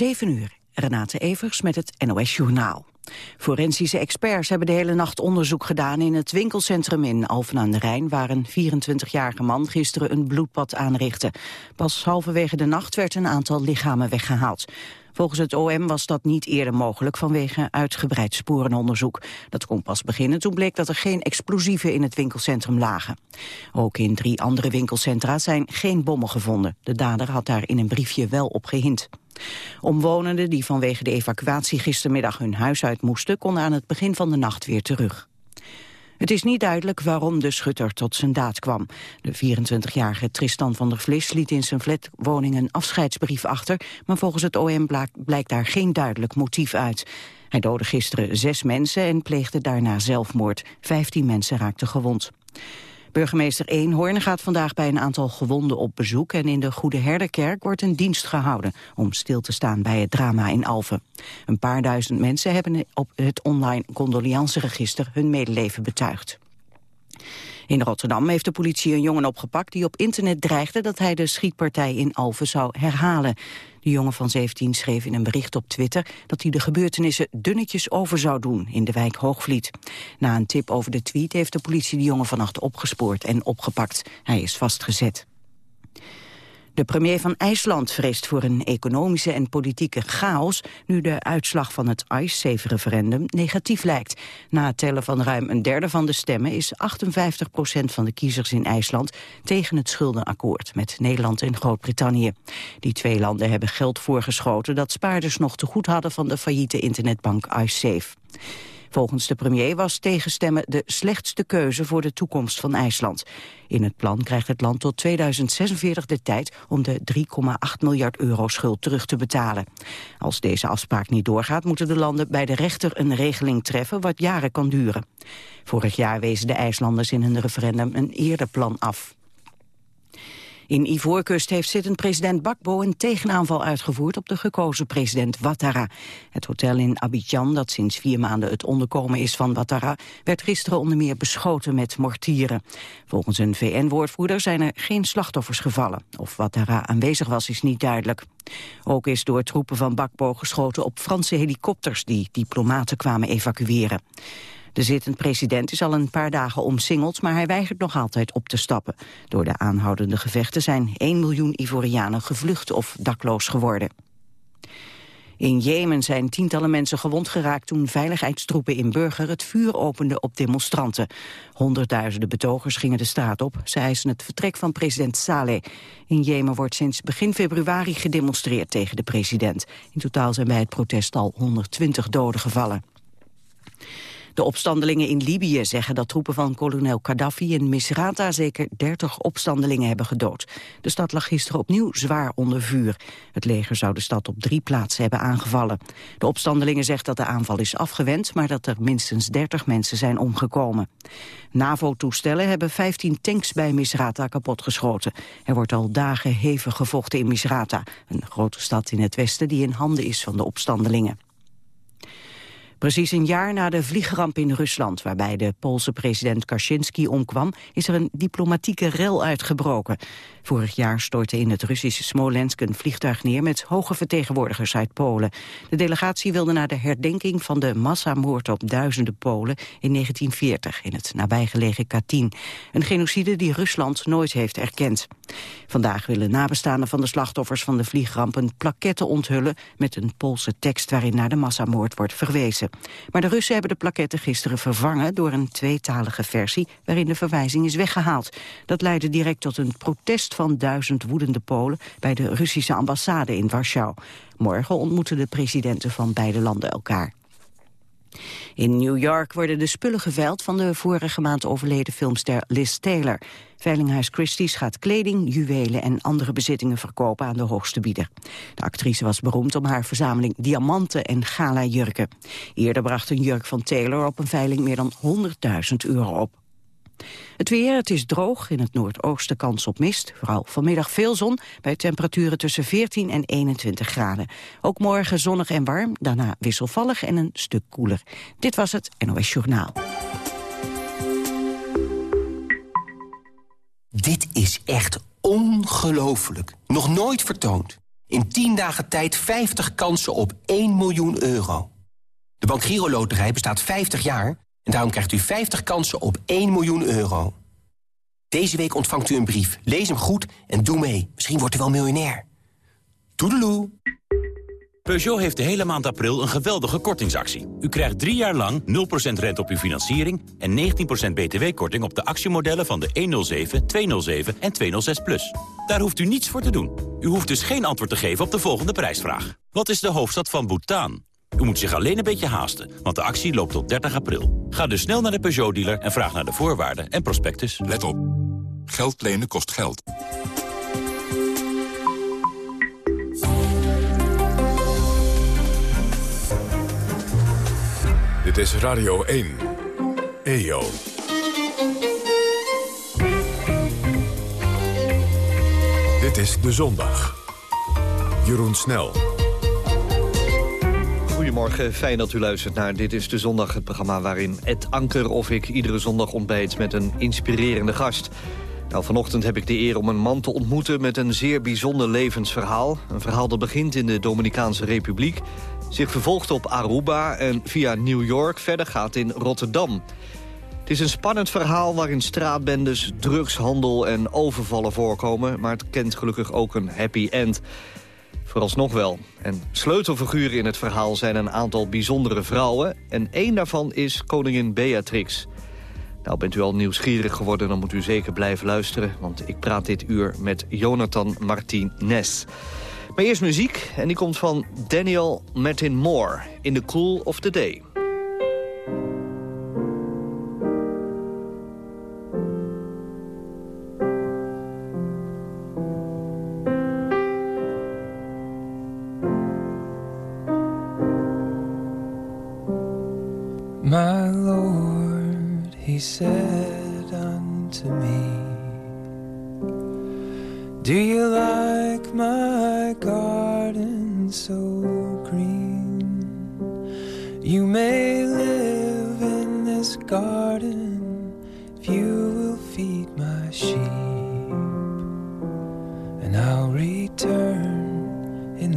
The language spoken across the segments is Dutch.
7 uur. Renate Evers met het NOS Journaal. Forensische experts hebben de hele nacht onderzoek gedaan in het winkelcentrum in Alphen aan de Rijn, waar een 24-jarige man gisteren een bloedbad aanrichtte. Pas halverwege de nacht werd een aantal lichamen weggehaald. Volgens het OM was dat niet eerder mogelijk vanwege uitgebreid sporenonderzoek. Dat kon pas beginnen toen bleek dat er geen explosieven in het winkelcentrum lagen. Ook in drie andere winkelcentra zijn geen bommen gevonden. De dader had daar in een briefje wel op gehind. Omwonenden die vanwege de evacuatie gistermiddag hun huis uit moesten... konden aan het begin van de nacht weer terug. Het is niet duidelijk waarom de schutter tot zijn daad kwam. De 24-jarige Tristan van der Vlis liet in zijn flatwoning een afscheidsbrief achter... maar volgens het OM blijkt daar geen duidelijk motief uit. Hij doodde gisteren zes mensen en pleegde daarna zelfmoord. Vijftien mensen raakten gewond. Burgemeester Eenhoorn gaat vandaag bij een aantal gewonden op bezoek... en in de Goede Herderkerk wordt een dienst gehouden... om stil te staan bij het drama in Alphen. Een paar duizend mensen hebben op het online condoleanceregister hun medeleven betuigd. In Rotterdam heeft de politie een jongen opgepakt die op internet dreigde dat hij de schietpartij in Alphen zou herhalen. De jongen van 17 schreef in een bericht op Twitter dat hij de gebeurtenissen dunnetjes over zou doen in de wijk Hoogvliet. Na een tip over de tweet heeft de politie de jongen vannacht opgespoord en opgepakt. Hij is vastgezet. De premier van IJsland vreest voor een economische en politieke chaos... nu de uitslag van het ICE-referendum negatief lijkt. Na het tellen van ruim een derde van de stemmen... is 58 procent van de kiezers in IJsland tegen het schuldenakkoord... met Nederland en Groot-Brittannië. Die twee landen hebben geld voorgeschoten... dat spaarders nog te goed hadden van de failliete internetbank iSafe. Volgens de premier was tegenstemmen de slechtste keuze voor de toekomst van IJsland. In het plan krijgt het land tot 2046 de tijd om de 3,8 miljard euro schuld terug te betalen. Als deze afspraak niet doorgaat, moeten de landen bij de rechter een regeling treffen wat jaren kan duren. Vorig jaar wezen de IJslanders in hun referendum een eerder plan af. In Ivoorkust heeft zittend president Bakbo een tegenaanval uitgevoerd op de gekozen president Ouattara. Het hotel in Abidjan, dat sinds vier maanden het onderkomen is van Ouattara, werd gisteren onder meer beschoten met mortieren. Volgens een VN-woordvoerder zijn er geen slachtoffers gevallen. Of Ouattara aanwezig was is niet duidelijk. Ook is door troepen van Bakbo geschoten op Franse helikopters die diplomaten kwamen evacueren. De zittend president is al een paar dagen omsingeld, maar hij weigert nog altijd op te stappen. Door de aanhoudende gevechten zijn 1 miljoen Ivorianen gevlucht of dakloos geworden. In Jemen zijn tientallen mensen gewond geraakt toen veiligheidstroepen in Burger het vuur openden op demonstranten. Honderdduizenden betogers gingen de straat op. Ze eisen het vertrek van president Saleh. In Jemen wordt sinds begin februari gedemonstreerd tegen de president. In totaal zijn bij het protest al 120 doden gevallen. De opstandelingen in Libië zeggen dat troepen van kolonel Gaddafi in Misrata zeker 30 opstandelingen hebben gedood. De stad lag gisteren opnieuw zwaar onder vuur. Het leger zou de stad op drie plaatsen hebben aangevallen. De opstandelingen zeggen dat de aanval is afgewend, maar dat er minstens 30 mensen zijn omgekomen. NAVO-toestellen hebben 15 tanks bij Misrata kapotgeschoten. Er wordt al dagen hevig gevochten in Misrata, een grote stad in het westen die in handen is van de opstandelingen. Precies een jaar na de vliegramp in Rusland, waarbij de Poolse president Kaczynski omkwam, is er een diplomatieke rel uitgebroken. Vorig jaar stortte in het Russische Smolensk een vliegtuig neer met hoge vertegenwoordigers uit Polen. De delegatie wilde naar de herdenking van de massamoord op duizenden Polen in 1940 in het nabijgelegen Katyn. Een genocide die Rusland nooit heeft erkend. Vandaag willen nabestaanden van de slachtoffers van de vliegramp een plaquette onthullen met een Poolse tekst waarin naar de massamoord wordt verwezen. Maar de Russen hebben de plaquette gisteren vervangen door een tweetalige versie waarin de verwijzing is weggehaald. Dat leidde direct tot een protest van duizend woedende Polen bij de Russische ambassade in Warschau. Morgen ontmoeten de presidenten van beide landen elkaar. In New York worden de spullen geveild van de vorige maand overleden filmster Liz Taylor. Veilinghuis Christie's gaat kleding, juwelen en andere bezittingen verkopen aan de hoogste bieder. De actrice was beroemd om haar verzameling diamanten en gala-jurken. Eerder bracht een jurk van Taylor op een veiling meer dan 100.000 euro op. Het weer, het is droog, in het noordoosten kans op mist. Vooral vanmiddag veel zon, bij temperaturen tussen 14 en 21 graden. Ook morgen zonnig en warm, daarna wisselvallig en een stuk koeler. Dit was het NOS Journaal. Dit is echt ongelooflijk. Nog nooit vertoond. In 10 dagen tijd 50 kansen op 1 miljoen euro. De Bank Giro Loterij bestaat 50 jaar en daarom krijgt u 50 kansen op 1 miljoen euro. Deze week ontvangt u een brief. Lees hem goed en doe mee. Misschien wordt u wel miljonair. Toedeloe. Peugeot heeft de hele maand april een geweldige kortingsactie. U krijgt drie jaar lang 0% rente op uw financiering... en 19% btw-korting op de actiemodellen van de 107, 207 en 206+. Plus. Daar hoeft u niets voor te doen. U hoeft dus geen antwoord te geven op de volgende prijsvraag. Wat is de hoofdstad van Bhutan? U moet zich alleen een beetje haasten, want de actie loopt tot 30 april. Ga dus snel naar de Peugeot-dealer en vraag naar de voorwaarden en prospectus. Let op. Geld lenen kost geld. Dit is Radio 1. EO. Dit is De Zondag. Jeroen Snel. Goedemorgen, fijn dat u luistert naar Dit is de Zondag, het programma waarin Ed Anker of ik iedere zondag ontbijt met een inspirerende gast. Nou, vanochtend heb ik de eer om een man te ontmoeten met een zeer bijzonder levensverhaal. Een verhaal dat begint in de Dominicaanse Republiek, zich vervolgt op Aruba en via New York verder gaat in Rotterdam. Het is een spannend verhaal waarin straatbendes, drugshandel en overvallen voorkomen... maar het kent gelukkig ook een happy end. Vooralsnog wel. En sleutelfiguren in het verhaal zijn een aantal bijzondere vrouwen... en één daarvan is koningin Beatrix. Nou, bent u al nieuwsgierig geworden, dan moet u zeker blijven luisteren... want ik praat dit uur met Jonathan Martinez. Maar eerst muziek, en die komt van Daniel Martin Moore... in The Cool of the Day.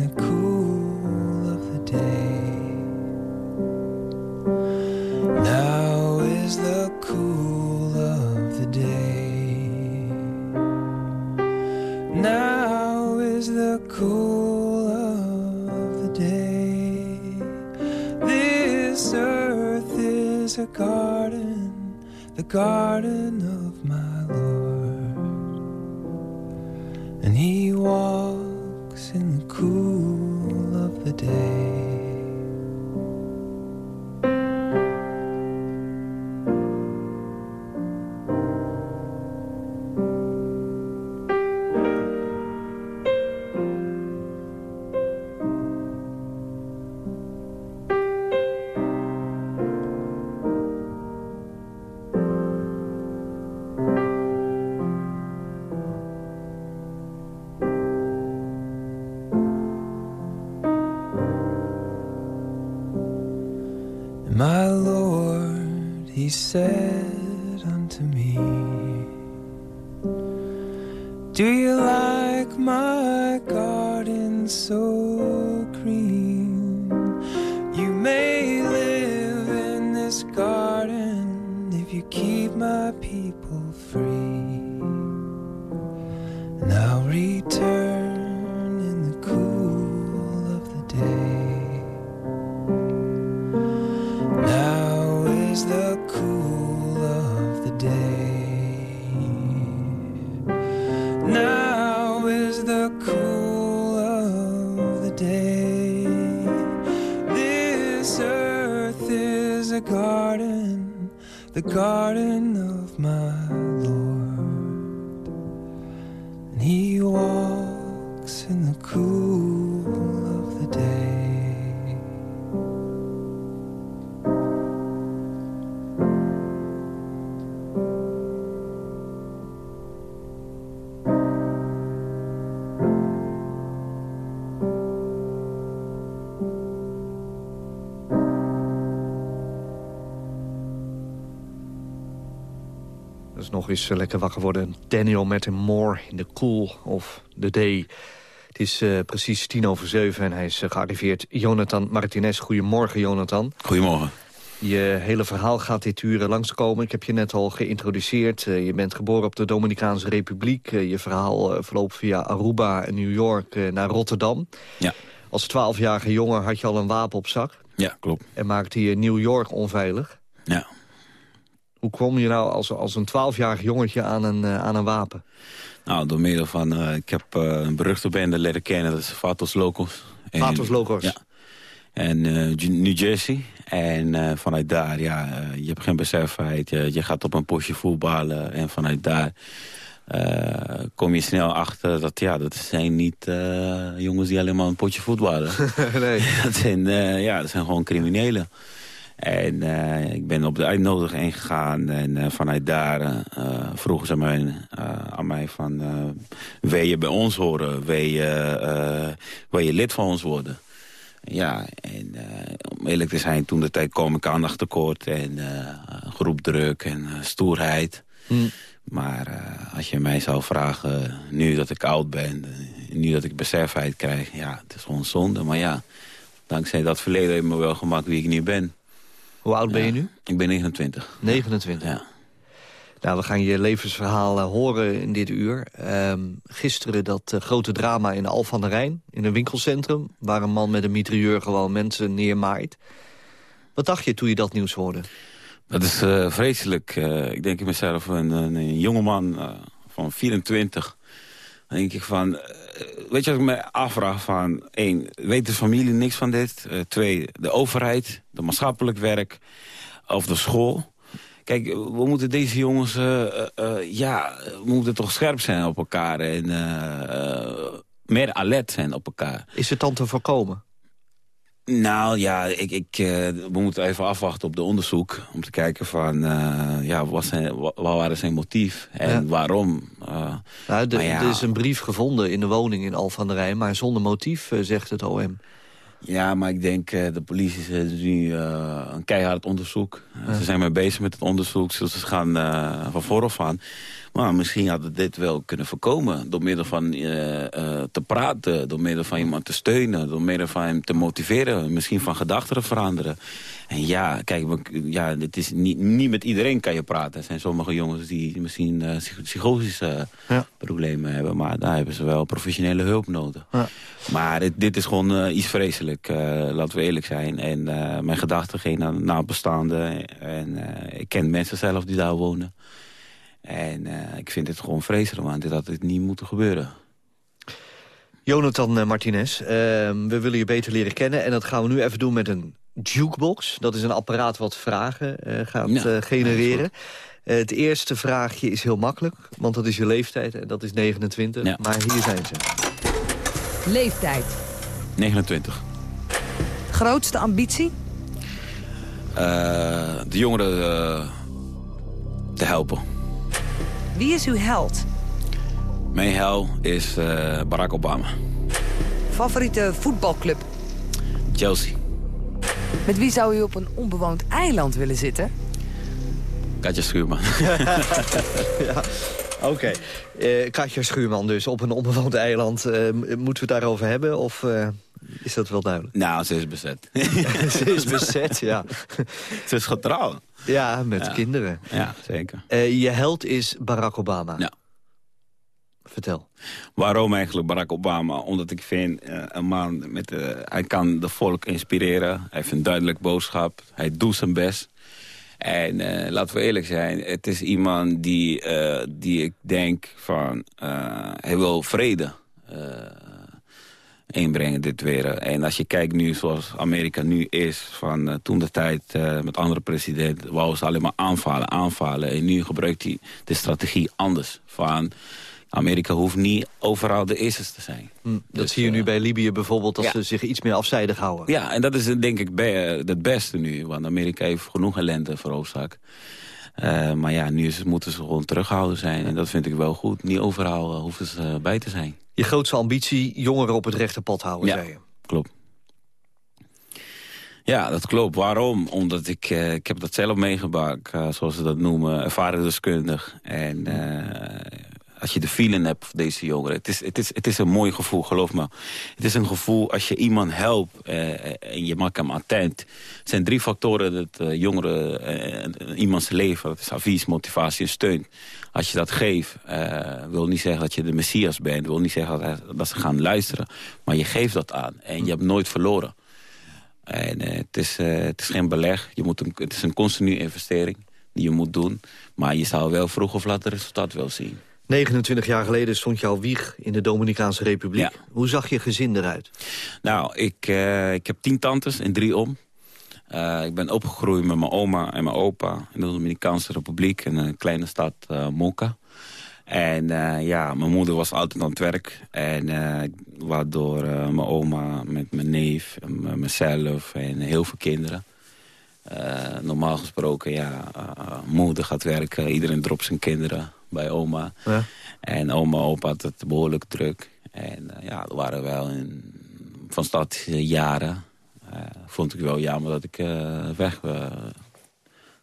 The cool of the day. Now is the cool of the day. Now is the cool of the day. This earth is a garden, the garden of of my Lord. And he walks in the cool nog eens eh, lekker wakker worden. Daniel Martin Moore in The Cool of the Day. Het is uh, precies tien over zeven en hij is uh, gearriveerd. Jonathan Martinez, goedemorgen Jonathan. Goedemorgen. Je hele verhaal gaat dit uur langskomen. Ik heb je net al geïntroduceerd. Uh, je bent geboren op de Dominicaanse Republiek. je verhaal verloopt via Aruba en New York naar Rotterdam. Ja. Als twaalfjarige jongen had je al een wapen op zak. Ja, klopt. En maakte je New York onveilig. Ja. Hoe kwam je nou als, als een twaalfjarig jongetje aan een, aan een wapen? Nou, door middel van... Uh, ik heb uh, een beruchte bende leren kennen, dat is Fatos Locos. Fatos Locos? Ja. En uh, New Jersey. En vanuit daar, ja, je hebt geen besefheid. Je, je gaat op een postje voetballen. En vanuit daar kom je snel achter dat, ja, dat zijn niet jongens die alleen maar een potje voetballen. nee. dat, zijn, ja, dat zijn gewoon criminelen. En uh, ik ben op de uitnodiging gegaan en uh, vanuit daar uh, vroegen ze mij, aan mij van... wil je bij ons horen? Wil je, wil je lid van ons worden? Ja, en om eerlijk te zijn, toen de tijd kwam ik aandacht tekort en groepdruk en stoerheid. Hm. Maar als je mij zou vragen, nu dat ik oud ben, nu dat ik besefheid krijg... ja, het is gewoon zonde, maar ja, dankzij dat verleden heeft me wel gemaakt wie ik nu ben. Hoe oud ben je nu? Ik ben 29. 29. Ja. Nou, we gaan je levensverhaal eh, horen in dit uur. Ehm, gisteren dat eh, grote drama in Al van der Rijn, in een winkelcentrum... waar een man met een mitrailleur gewoon mensen neermaait. Wat dacht je toen je dat nieuws hoorde? Dat is eh, vreselijk. Ik denk in mezelf, een, een, een jongeman van 24. Dan denk ik van... eh, weet je wat ik me afvraag van... één, weet de familie niks van dit? Eh, twee, de overheid, de maatschappelijk werk of de school... Kijk, we moeten deze jongens... eh, ja, we moeten toch scherp zijn op elkaar... en meer alert zijn op elkaar. Is het dan te voorkomen? Nou ja, ik, ik, eh, we moeten even afwachten op de onderzoek. Om te kijken van, eh, ja, wat, zijn, wat, waren zijn motief en Ja. waarom. eh. Nou, de- ja. Er is een brief gevonden in de woning in Al van der Rijn... maar zonder motief, zegt het OM. ja, maar ik denk, de politie is nu een keihard onderzoek. Ze zijn mee bezig met het onderzoek, dus ze gaan van vooraf aan. Maar misschien hadden dit wel kunnen voorkomen. Door middel van eh, eh, te praten, door middel van iemand te steunen... door middel van hem te motiveren, misschien van gedachten te veranderen. En ja, kijk, we- ja, het is niet, niet met iedereen kan je praten. Er zijn sommige jongens die misschien eh, psych- psychosische Ja. problemen hebben... maar daar hebben ze wel professionele hulp nodig. Ja. Maar dit, dit is gewoon eh, iets vreselijk, eh, laten we eerlijk zijn. En eh, mijn gedachten gingen naar nabestaanden. En eh, ik ken mensen zelf die daar wonen. En eh, ik vind het gewoon vreselijk, want dit had het niet moeten gebeuren. Jonathan eh, Martinez, ehm, we willen je beter leren kennen... en dat gaan we nu even doen met een jukebox. Dat is een apparaat wat vragen eh, gaat Ja, genereren. het eerste vraagje is heel makkelijk, want dat is je leeftijd en dat is 29. Ja. Maar hier zijn ze. Leeftijd. 29. Grootste ambitie? Eh, de jongeren eh, te helpen. Wie is uw held? Mijn hel is eh, Barack Obama. Favoriete voetbalclub? Chelsea. Met wie zou u op een onbewoond eiland willen zitten? Katja Schuurman. Oké. Eh, Katja Schuurman dus, op een onbewoond eiland. Eh, moeten we het daarover hebben of eh, is dat wel duidelijk? nou, ze is bezet. ze is bezet, ja. ze is getrouwd. Ja, met Ja. kinderen. Ja, zeker. Eh, je held is Barack Obama. Ja. Vertel. Waarom eigenlijk Barack Obama? Omdat ik vind, eh, een man, met, eh, hij kan de volk inspireren. Hij heeft een duidelijk boodschap. Hij doet zijn best. En laten we eerlijk zijn, het is iemand die, die ik denk van... hij wil vrede inbrengen, dit weer. En als je kijkt nu zoals Amerika nu is... van eh, toen de tijd eh, met andere presidenten... wou ze alleen maar aanvallen, aanvallen. En nu gebruikt hij de strategie anders. Van Amerika hoeft niet overal de eerste te zijn. Hm, dat Dus, zie je nu eh, bij Libië bijvoorbeeld, dat ja. ze zich iets meer afzijdig houden. Ja, en dat is denk ik be- het beste nu. Want Amerika heeft genoeg ellende veroorzaakt. Eh, maar ja, nu is het, moeten ze gewoon terughouden zijn. En dat vind ik wel goed. Niet overal eh, hoeven ze eh, bij te zijn. Je grootste ambitie, jongeren op het rechte pad houden, Ja. zei je. Klopt. Ja, dat klopt. Waarom? Omdat ik, ik heb dat zelf meegemaakt, eh, zoals ze dat noemen, ervaringsdeskundig. En eh, als je de feeling hebt voor deze jongeren. Het is, het, is, het is een mooi gevoel, geloof me. Het is een gevoel als je iemand helpt eh, en je maakt hem attent. Er zijn drie factoren dat uh, jongeren uh, iemands leven... is advies, motivatie en steun. Als je dat geeft, wil niet zeggen dat je de messias bent. wil niet zeggen dat, dat, ze gaan luisteren. Maar je geeft dat aan en je hebt nooit verloren. En het, is, het is geen beleg. Je moet het is een continue investering die je moet doen. Maar je zou wel vroeg of laat het resultaat wel zien. 29 jaar geleden stond jouw wieg in de Dominicaanse Republiek. Hoe zag je gezin eruit? Nou, ik, uh, ik heb tien tantes en drie om. Uh, ik ben opgegroeid met mijn oma en mijn opa in de Dominicaanse Republiek... in een kleine stad uh, Moca. En ja, mijn moeder was altijd aan het werk. En waardoor mijn oma met mijn neef en mezelf en heel veel kinderen... normaal gesproken, ja, moeder gaat werken, iedereen dropt zijn kinderen bij oma. Ja. En oma opa had het behoorlijk druk. En uh, ja, er waren wel in, van stad jaren. Uh, vond ik wel jammer dat ik uh, weg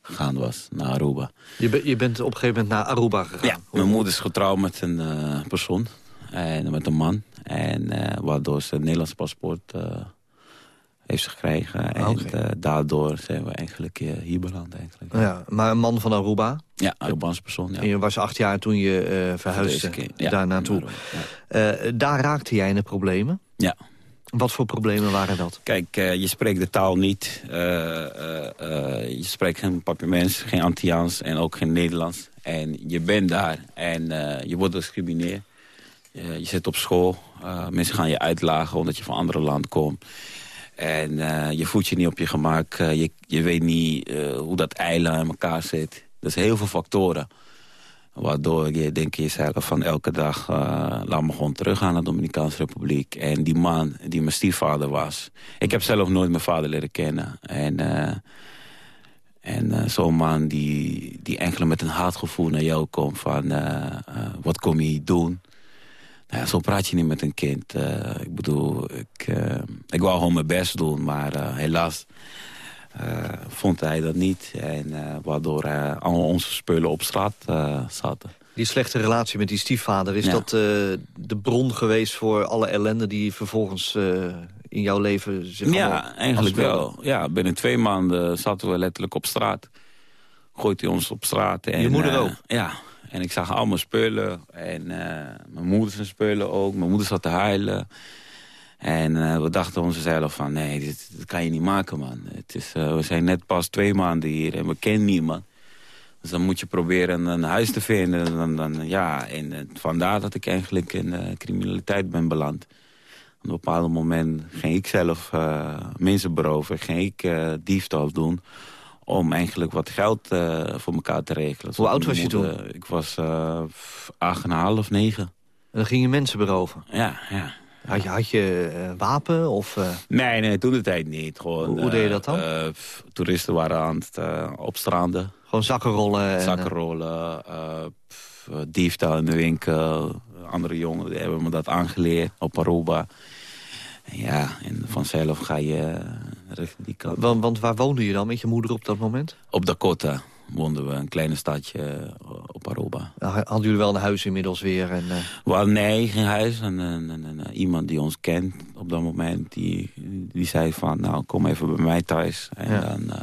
gegaan was naar Aruba. Je, je bent op een gegeven moment naar Aruba gegaan? Ja, mijn moeder is getrouwd met een persoon. En met een man. En waardoor ze een Nederlands paspoort heeft ze gekregen. En uh, daardoor zijn we eigenlijk hier beland. Eigenlijk. Ja, maar een man van Aruba? Ja, Arubaanse persoon. Ja. En je was acht jaar toen je uh, verhuisde ja, daar naartoe. Daar raakte jij in de problemen? Ja. Wat voor problemen waren dat? Kijk, je spreekt de taal niet. je spreekt geen Papiaments, geen Antiaans en ook geen Nederlands. En je bent daar en je wordt gediscrimineerd. je zit op school. mensen gaan je uitlagen omdat je van een andere land komt. En uh, je voelt je niet op je gemak. Uh, je, je weet niet uh, hoe dat eiland in elkaar zit. Zijn heel veel factoren. Waardoor je denk jezelf van elke dag... laat me gewoon teruggaan naar de Dominicaanse Republiek. En die man die mijn stiefvader was... Ik heb zelf nooit mijn vader leren kennen. En, en zo'n man die, die eigenlijk met een haatgevoel naar jou komt... van wat kom je hier doen... Ja, zo praat je niet met een kind. Uh, ik bedoel, ik, uh, ik wou gewoon mijn best doen, maar uh, helaas vond hij dat niet. En waardoor al onze spullen op straat zaten. Die slechte relatie met die stiefvader, is ja. dat de bron geweest voor alle ellende die vervolgens in jouw leven zich Ja, eigenlijk wel. Ja, binnen twee maanden zaten we letterlijk op straat. Gooit hij ons op straat. En, Je moeder ook? Ja, en ik zag allemaal spullen. En uh, mijn moeder zijn spullen ook. Mijn moeder zat te huilen. En uh, we dachten onszelf van, nee, dit, kan je niet maken, man. Het is, uh, we zijn net pas twee maanden hier en we kennen niemand. Dus dan moet je proberen een huis te vinden. Dan, dan, ja, en vandaar dat ik eigenlijk in criminaliteit ben beland. Op een bepaald moment ging ik zelf mensen beroven. Ging ik diefstal doen om eigenlijk wat geld uh, voor elkaar te regelen. Hoe oud was je toen? Ik was uh, acht en half, negen. En dan ging je mensen beroven? Ja, ja. Had je, had je uh, wapen? Of, Nee, nee, toen de tijd niet. Gewoon, hoe, hoe deed je dat dan? toeristen waren aan het opstranden. Gewoon zakkenrollen? En, zakkenrollen, diefstal in de winkel. Andere jongen die hebben me dat aangeleerd op Aruba. Ja, en vanzelf ga je die kant. Want, want, waar woonde je dan met je moeder op dat moment? Op Dakota woonden we, een kleine stadje eh, op Aruba. Hadden jullie wel een huis inmiddels weer? En, uh... well, nee, geen huis. En, en, en, iemand die ons kent op dat moment, die, die zei van... nou, kom even bij mij thuis en ja. dan uh,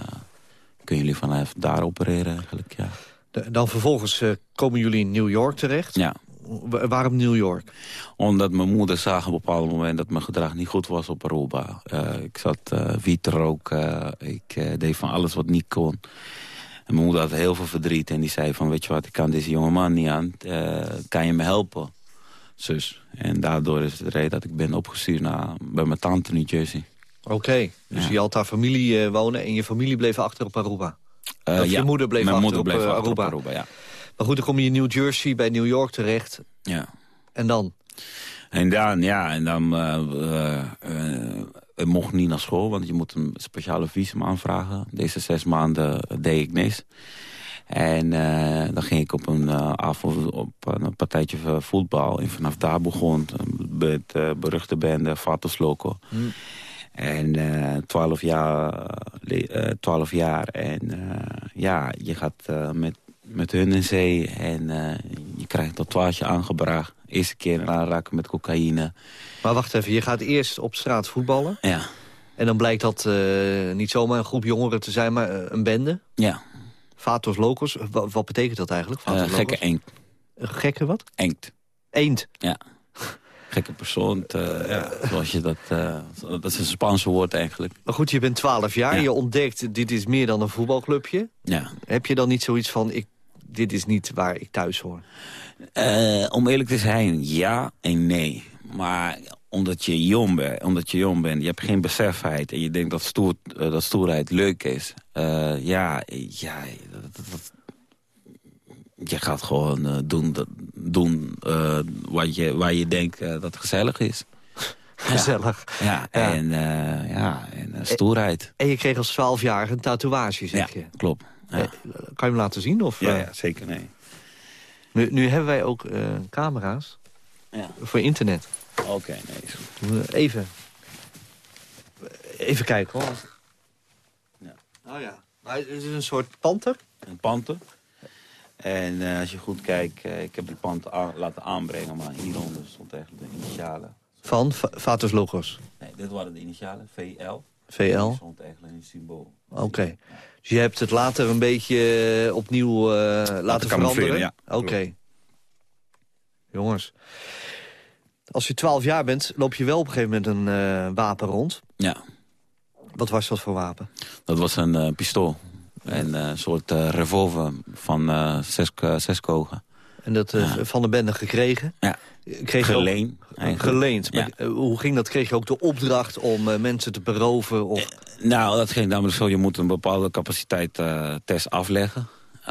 kunnen jullie vanaf daar opereren eigenlijk, ja. De, dan vervolgens komen jullie in New York terecht? Ja. Waarom New York? Omdat mijn moeder zag op een bepaald moment dat mijn gedrag niet goed was op Aruba. Uh, ik zat uh, wiet roken, ik uh, deed van alles wat niet kon. En mijn moeder had heel veel verdriet en die zei van... weet je wat, ik kan deze jonge man niet aan, kan je me helpen? Zus. En daardoor is het de reden dat ik ben opgestuurd naar, bij mijn tante New Jersey. Oké, okay, dus ja. je had daar familie wonen en je familie bleef achter op Aruba? Uh, ja, je moeder bleef mijn achter moeder op, bleef achter Aruba. op Aruba, ja. Maar goed, dan kom je in New Jersey bij New York terecht. Ja. En dan? En dan, ja, en dan uh, mocht niet naar school, want je moet een speciale visum aanvragen. Deze zes maanden deed ik niks. En dan ging ik op een avond op een partijtje voetbal. En vanaf daar begon het beruchte bende Vatos Loco. Hmm. En twaalf jaar, twaalf jaar. En ja, je gaat met met hun in zee. En uh, je krijgt een tatoeage aangebracht. Eerste keer in aanraken met cocaïne. Maar wacht even, je gaat eerst op straat voetballen. Ja, En dan blijkt dat eh, niet zomaar een groep jongeren te zijn, maar eh, een bende. ja. Vatos locos. Wa- wat betekent dat eigenlijk? Eh, Vatos gekke locos? enkt. Een gekke wat? Enkt. Eend. Ja. Gekke persoon, eh, ja, zoals je dat... eh, dat is een Spaanse woord eigenlijk. Maar goed, je bent 12 jaar. Ja. Je ontdekt, dit is meer dan een voetbalclubje. Ja. Heb je dan niet zoiets van, ik, dit is niet waar ik thuis hoor? Eh, om eerlijk te zijn, ja en nee. Maar omdat je jong bent, omdat je jong bent, je hebt geen besefheid en je denkt dat, stoer, eh, dat stoerheid leuk is. Eh, ja, ja dat, dat- dat- je gaat gewoon doen, dat, doen wat je, waar je denkt dat gezellig is. Gezellig. Ja, Ja. en, ja, en stoerheid. En je kreeg als 12-jarige een tatoeage, zeg Ja, je. klopt. Ja. Kan je hem laten zien? Of, Ja, eh, ja, zeker nee. Nu, nu hebben wij ook eh, camera's Ja. voor internet. Oké, nee. Even. Even kijken hoor. Ja. Oh ja. Maar het is een soort panter. een panter. En eh, als je goed kijkt, ik heb die panter aan- laten aanbrengen, maar hieronder stond eigenlijk de initialen. Van Va- Vatus Logos. Nee, dit waren de initialen, VL. VL. Stond eigenlijk een symbool. Oké. Dus je hebt het later een beetje eh, opnieuw eh, laten veranderen? ja. Oké. Jongens. Als je 12 jaar bent, loop je wel op een gegeven moment een eh, wapen rond. Ja, Wat was dat voor wapen? dat was een pistool. En een soort revolver van zes, zes kogen. En dat eh, Ja. van de bende gekregen? Ja, Kreeg ook-. Geleend. Maar, Ja. eh, hoe ging dat? Kreeg je ook de opdracht om eh, mensen te beroven? Of... Nou, dat ging namelijk zo. Je moet een bepaalde capaciteit test afleggen.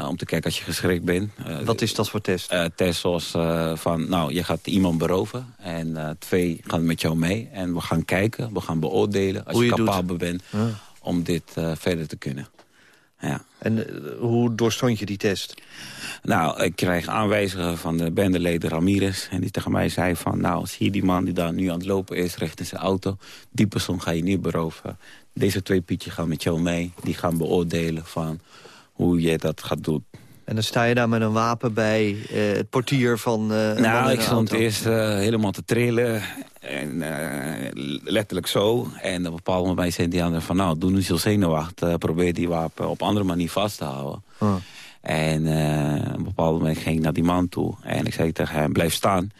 om te kijken als je geschrikt bent. Wat is dat voor test? test zoals van, nou, je gaat iemand beroven. En twee gaan met jou mee. En we gaan kijken, we gaan beoordelen. Als Hoe je, je doet. capabel bent om dit verder te kunnen. Ja. En eh, hoe doorstond je die test? Nou, ik kreeg aanwijzingen van de bendeleden Ramirez. En die tegen mij zei van, nou, zie je die man die daar nu aan het lopen is... richting zijn auto, die persoon ga je nu beroven. Deze twee pietjes gaan met jou mee. Die gaan beoordelen van hoe je dat gaat doen. En dan sta je daar met een wapen bij eh, het portier van eh Nou, ik stond eerst eh, helemaal te trillen. En eh, letterlijk zo. En op een bepaald moment zei die ander van... nou, doe nu zo zenuwachtig. Uh, probeer die wapen op andere manier vast te houden. En eh, op een bepaald moment ging ik naar die man toe. En ik zei tegen hem, blijf staan.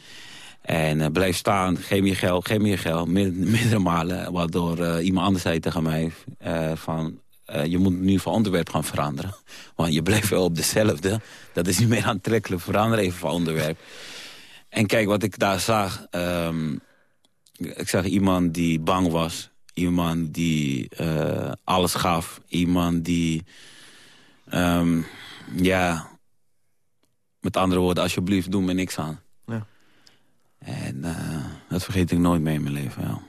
En blijf staan, geef me je geld, geef me je geld. Meer- Meerdere malen. Waardoor iemand anders zei tegen mij van... je moet nu van onderwerp gaan veranderen. Want je blijft wel op dezelfde. Dat is niet meer aantrekkelijk. Verander even van onderwerp. En kijk, wat ik daar zag... ehm, ik zag iemand die bang was. Iemand die eh, alles gaf. Iemand die... ehm, ja... Met andere woorden, alsjeblieft, doe me niks aan. Ja. En eh, dat vergeet ik nooit meer in mijn leven, ja.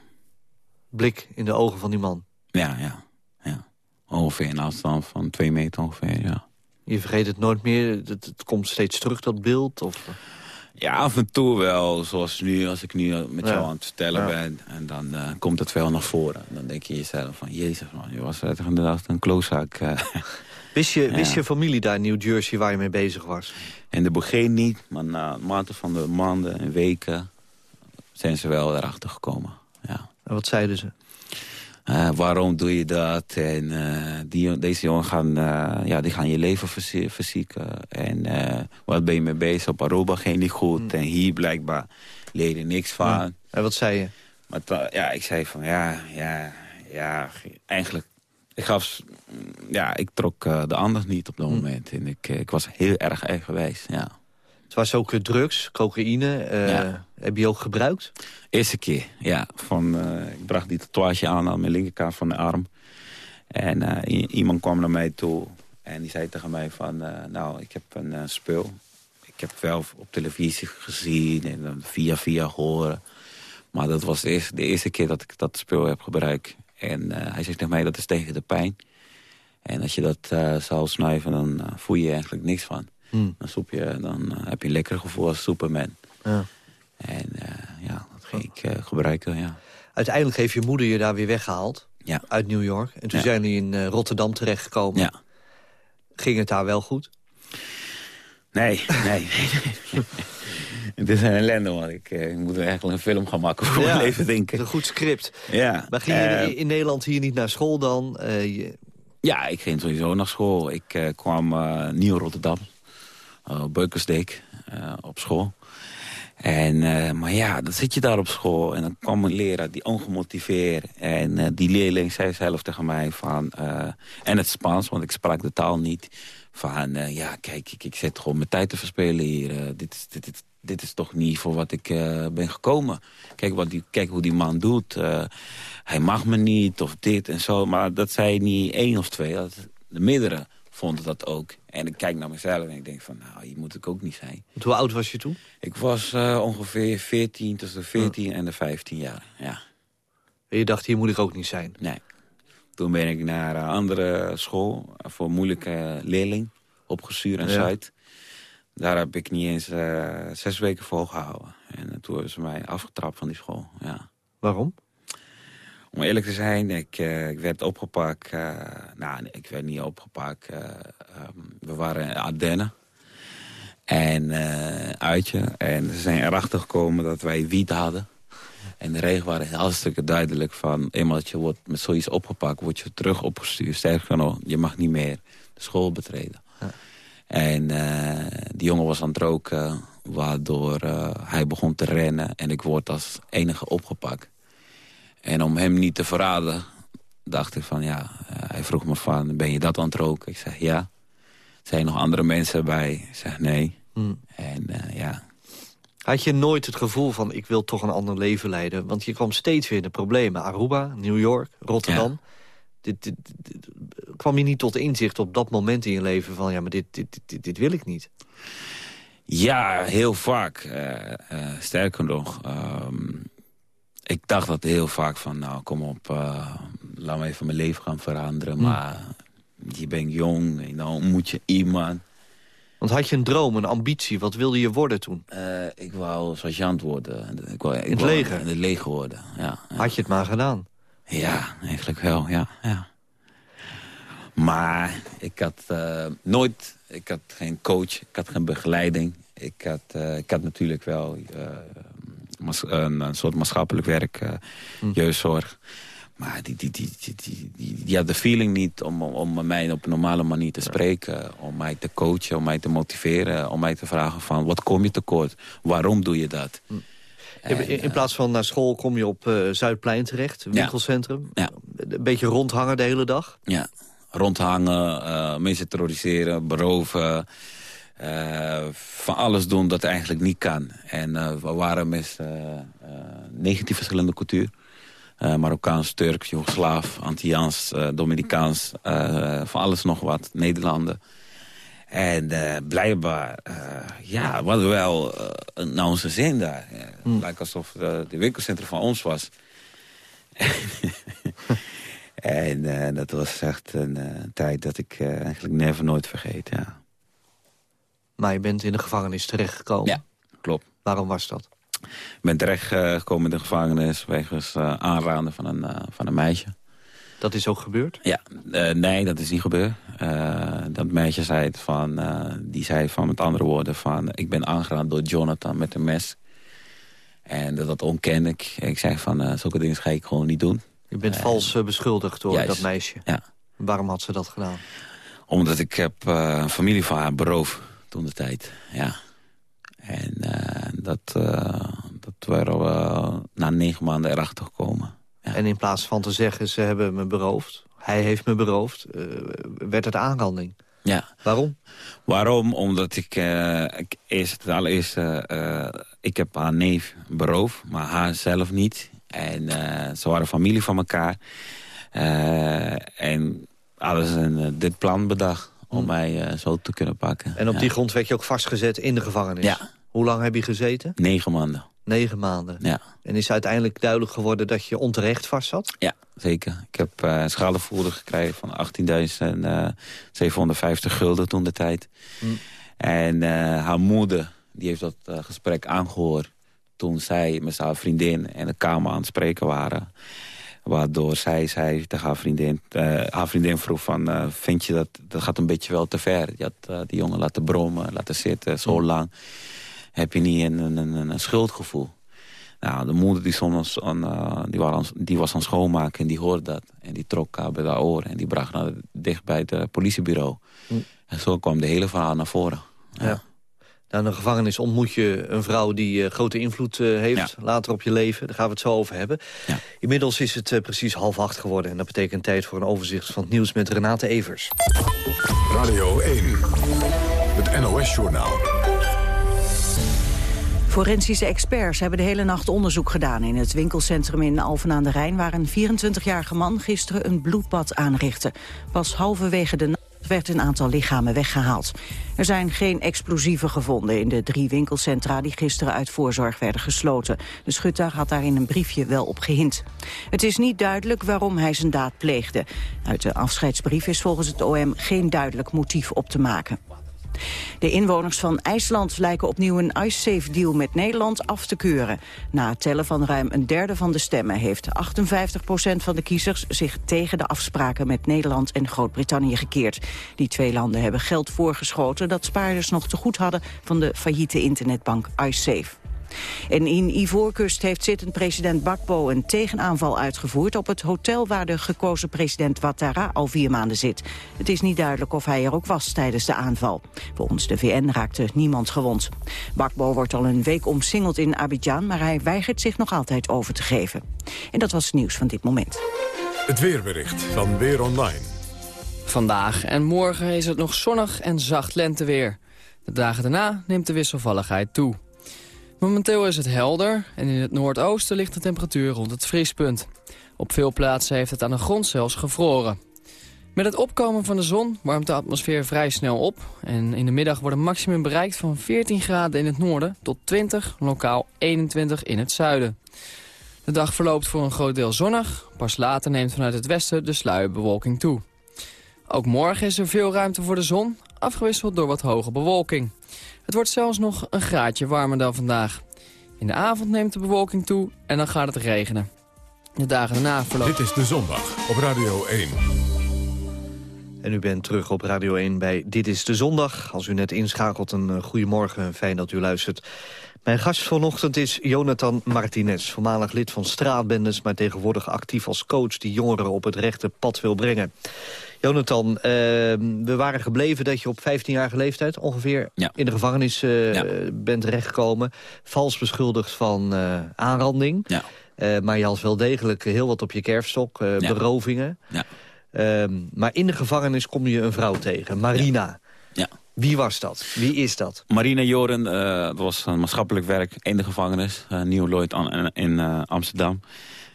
Blik in de ogen van die man. Ja, ja, ja. Ongeveer een afstand van twee meter ongeveer, ja. Je vergeet het nooit meer. Het, het komt steeds terug, dat beeld. Of... Ja, af en toe wel. Zoals nu, als ik nu met jou aan het vertellen ben. En dan eh, komt het wel naar voren. Dan denk je jezelf van, jezus man, je was echt inderdaad een klootzak. eh. Wist, je, wist je familie daar in New Jersey waar je mee bezig was? In de begin niet, maar na mate van de maanden en weken zijn ze wel erachter gekomen. Ja. En wat zeiden ze? Eh, waarom doe je dat? En eh, die, deze jongen gaan, eh, ja, die gaan je leven verzie- verzieken. En wat ben je mee bezig? Op Aruba ging niet goed. En hier blijkbaar leer je niks van. En wat zei je? Maar ja, ik zei van ja, ja, ja, eigenlijk... Ik gaf, ja, ik trok de aandacht niet op dat moment. En ik, ik was heel erg eigenwijs, ja. Was ook eh, drugs, cocaïne. eh, Ja. Heb je ook gebruikt? Eerste keer, ja. Van, eh, ik bracht die tatoeage aan aan mijn linkerkant van de arm. En iemand kwam naar mij toe en die zei tegen mij van... nou, ik heb een spul. Ik heb wel op televisie gezien en via via horen. Maar dat was de eerste, de eerste keer dat ik dat spul heb gebruikt. En hij zegt tegen mij, dat is tegen de pijn. En als je dat zou snuiven, dan voel je eigenlijk niks van. Hmm. Dan, soep je, dan eh, heb je een lekker gevoel als Superman. Ja. En eh, ja, dat ging ik eh, gebruiken, ja. Uiteindelijk heeft je moeder je daar weer weggehaald. Ja. Uit New York. En toen Ja. zijn jullie in Rotterdam terechtgekomen. Ja. Ging het daar wel goed? Nee, nee. Het is een ellende, man. Ik, ik moet eigenlijk een film gaan maken voor Ja, mijn leven, denk ik. Een goed script. Ja. Maar ging je in, Nederland hier niet naar school dan? Je- Ja, ik ging sowieso naar school. Ik kwam nieuw Rotterdam, Beukersdijk, eh, op school. En, eh, maar ja, dan zit je daar op school en dan kwam een leraar die ongemotiveerd. En eh, die leerling zei zelf tegen mij van, en het Spaans, want ik sprak de taal niet. Van, ja, kijk, ik, ik zit gewoon mijn tijd te verspelen hier. Dit, is, dit, dit, dit is toch niet voor wat ik ben gekomen. Kijk, wat die, kijk hoe die man doet. Hij mag me niet of dit en zo. Maar dat zei niet één of twee. Dat, de meerdere vonden dat ook. En ik kijk naar mezelf en ik denk van, nou, hier moet ik ook niet zijn. want hoe oud was je toen? Ik was eh, ongeveer 14, tussen de 14 en de 15 jaar. Ja, En je dacht, hier moet ik ook niet zijn. nee. Toen ben ik naar een andere school eh, voor moeilijke leerling op en Ja. Zuid. Daar heb ik niet eens eh, zes weken voor gehouden. En eh, toen hebben ze mij afgetrapt van die school, ja. Waarom? Om eerlijk te zijn, ik, eh, ik werd opgepakt. eh, nou, nee, ik werd niet opgepakt. eh, ehm, we waren in Ardennen. En uitje. En ze zijn erachter gekomen dat wij wiet hadden. En de regels waren hartstikke duidelijk van... eenmaal dat je wordt met zoiets opgepakt, word je terug opgestuurd. Sterker nog, je mag niet meer de school betreden. En die jongen was aan het roken, waardoor hij begon te rennen. En ik word als enige opgepakt. En om hem niet te verraden, dacht ik van ja... eh, hij vroeg me van, ben je dat aan het roken? Ik zeg ja. Zijn er nog andere mensen bij? Ik zeg nee. Hmm. En eh, ja, Had je nooit het gevoel van, ik wil toch een ander leven leiden? Want je kwam steeds weer in de problemen. Aruba, New York, Rotterdam. Dit, dit, dit- kwam je niet tot inzicht op dat moment in je leven van... ja, maar dit, dit, dit, dit wil ik niet. Ja, heel vaak. Eh, sterker nog, ehm, ik dacht dat heel vaak van, nou kom op, eh, laat me even mijn leven gaan veranderen. Maar je bent jong en dan ontmoet je iemand. Want had je een droom, een ambitie? Wat wilde je worden toen? Eh, ik wou sergeant worden. Ik wou, ik In het wou leger? In het leger worden, ja. ja. Had je het maar gedaan? Ja, eigenlijk wel, ja. ja. Maar ik had eh, nooit... Ik had geen coach, ik had geen begeleiding. Ik had, ik had natuurlijk wel een, een soort maatschappelijk werk, eh, jeugdzorg. Maar die, die, die, die, die, die, die had de feeling niet om, om, mij op een normale manier te spreken. Om mij te coachen, om mij te motiveren. Om mij te vragen van, wat kom je tekort? Waarom doe je dat? in, in plaats van naar school kom je op eh, Zuidplein terecht, Ja. winkelcentrum. Ja. Een beetje rondhangen de hele dag. Ja, rondhangen, eh, mensen terroriseren, beroven. Eh, van alles doen dat eigenlijk niet kan. En eh, we waren met eh, 19 verschillende cultuur. Eh, Marokkaans, Turks, Joegoslaaf, Antilliaans, Dominicaans. van alles nog wat, Nederlanden. En blijkbaar, ja, we hadden wel naar onze zin daar. Het lijkt alsof uh, de winkelcentrum van ons was. En uh, dat was echt een uh, tijd dat ik uh, eigenlijk never nooit vergeet, ja. Maar je bent in de gevangenis terechtgekomen. Ja, klopt. Waarom was dat? Ik ben terechtgekomen in de gevangenis wegens uh, aanraden van een, van een meisje. Dat is ook gebeurd? Ja, nee, dat is niet gebeurd. dat meisje zei het van, die zei van met andere woorden van... ik ben aangeraan door Jonathan met een mes. En dat, dat ik. Ik zei van, zulke dingen ga ik gewoon niet doen. Je bent vals beschuldigd door juist, dat meisje. Ja. Waarom had ze dat gedaan? Omdat ik heb een familie van haar beroofd toen de tijd. Ja. En uh, dat, dat waren we na negen maanden erachter gekomen. Ja. En in plaats van te zeggen, ze hebben me beroofd. Hij heeft me beroofd. Uh, werd het aanranding. Ja. Waarom? Waarom? Omdat ik, ik eerst, het allereerste... ik heb haar neef beroofd, maar haar zelf niet. En uh, ze waren familie van elkaar. Uh, en hadden ze een, uh, dit plan bedacht om mij zo te kunnen pakken. En op ja. die grond werd je ook vastgezet in de gevangenis? Ja. Hoe lang heb je gezeten? Negen maanden. Negen maanden? Ja. En is uiteindelijk duidelijk geworden dat je onterecht vast zat? Ja, zeker. Ik heb uh, een schadevergoeding gekregen van 18.750 gulden toen de tijd. Hmm. En haar moeder die heeft dat gesprek aangehoord toen zij met haar vriendin in de kamer aan het spreken waren. Waardoor zij zei tegen haar vriendin... eh, haar vriendin vroeg van... eh, vind je dat... Dat gaat een beetje wel te ver. Je had eh, die jongen laten brommen, laten zitten, zo lang. Heb je niet een, een, een, schuldgevoel? Nou, de moeder die, soms aan, die, waren aan- die was aan schoonmaken en die hoorde dat. En die trok haar bij haar oren en die bracht haar dicht bij het politiebureau. En zo kwam de hele verhaal naar voren. Ja. In de gevangenis ontmoet je een vrouw die eh, grote invloed eh, heeft later op je leven. Daar gaan we het zo over hebben. Inmiddels is het eh, precies half acht geworden. En dat betekent tijd voor een overzicht van het nieuws met Renate Evers. Radio 1, het NOS-journaal. Forensische experts hebben de hele nacht onderzoek gedaan in het winkelcentrum in Alphen aan de Rijn, waar een 24-jarige man gisteren een bloedbad aanrichtte. Pas halverwege de nacht werd een aantal lichamen weggehaald. Er zijn geen explosieven gevonden in de drie winkelcentra die gisteren uit voorzorg werden gesloten. De schutter had daar in een briefje wel op gehind. Het is niet duidelijk waarom hij zijn daad pleegde. Uit de afscheidsbrief is volgens het OM geen duidelijk motief op te maken. De inwoners van IJsland lijken opnieuw een IceSafe-deal met Nederland af te keuren. Na het tellen van ruim een derde van de stemmen heeft 58% van de kiezers zich tegen de afspraken met Nederland en Groot-Brittannië gekeerd. Die twee landen hebben geld voorgeschoten dat spaarders nog te goed hadden van de failliete internetbank IceSafe. En in Ivoorkust heeft zittend president Bakbo een tegenaanval uitgevoerd op het hotel waar de gekozen president Ouattara al vier maanden zit. Het is niet duidelijk of hij er ook was tijdens de aanval. Volgens de VN raakte niemand gewond. Bakbo wordt al een week omsingeld in Abidjan, maar hij weigert zich nog altijd over te geven. En dat was het nieuws van dit moment. Het weerbericht van Weer Online. Vandaag en morgen is het nog zonnig en zacht lenteweer. De dagen daarna neemt de wisselvalligheid toe. Momenteel is het helder en in het noordoosten ligt de temperatuur rond het vriespunt. Op veel plaatsen heeft het aan de grond zelfs gevroren. Met het opkomen van de zon warmt de atmosfeer vrij snel op... en in de middag wordt een maximum bereikt van 14 graden in het noorden... tot 20, lokaal 21 in het zuiden. De dag verloopt voor een groot deel zonnig. Pas later neemt vanuit het westen de sluierbewolking toe. Ook morgen is er veel ruimte voor de zon, afgewisseld door wat hoge bewolking. Het wordt zelfs nog een graadje warmer dan vandaag. In de avond neemt de bewolking toe en dan gaat het regenen. De dagen daarna verlopen... Dit is De Zondag op Radio 1. En u bent terug op Radio 1 bij Dit is de Zondag. Als u net inschakelt, een uh, goedemorgen. Fijn dat u luistert. Mijn gast vanochtend is Jonathan Martinez, voormalig lid van straatbendes... maar tegenwoordig actief als coach die jongeren op het rechte pad wil brengen. Jonathan, uh, we waren gebleven dat je op 15-jarige leeftijd ongeveer Ja. in de gevangenis uh, Ja. bent terechtgekomen. Vals beschuldigd van uh, aanranding. Ja. Uh, maar je had wel degelijk heel wat op je kerfstok, uh, Ja. berovingen. Ja. Ehm, maar in de gevangenis kom je een vrouw tegen, Marina. Ja. Wie was dat? Wie is dat? Marina Joren, eh, dat was een maatschappelijk werk in de gevangenis. eh Nieuw Lloyd aan- in eh, Amsterdam.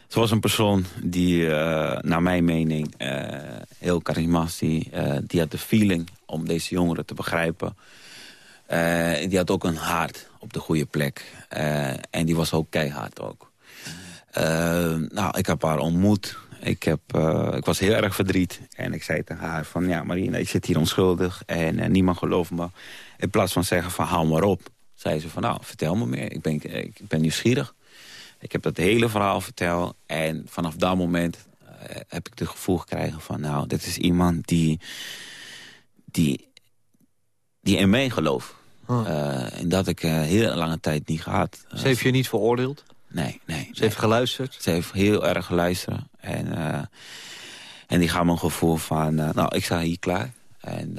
Ze was een persoon die, eh, naar mijn mening, eh, heel charismatisch... eh, die had de feeling om deze jongeren te begrijpen. Die had ook een hart op de goede plek. En die was ook keihard ook. Nou, ik heb haar ontmoet. Ik, heb, ik was heel erg verdriet. En ik zei tegen haar van, ja Marina, ik zit hier onschuldig. En niemand gelooft me. In plaats van zeggen van, hou maar op. Zei ze van, nou, vertel me meer. Ik ben, ik ben nieuwsgierig. Ik heb dat hele verhaal verteld. En vanaf dat moment eh, heb ik het gevoel gekregen van... nou, dit is iemand die, die, die in mij gelooft. Eh, en dat ik uh, heel lange tijd niet gehad. Ze heeft je niet veroordeeld? Nee, nee. Ze nee. heeft geluisterd? Ze heeft heel erg geluisterd. En, en die gaf me een gevoel van, nou, ik sta hier klaar. En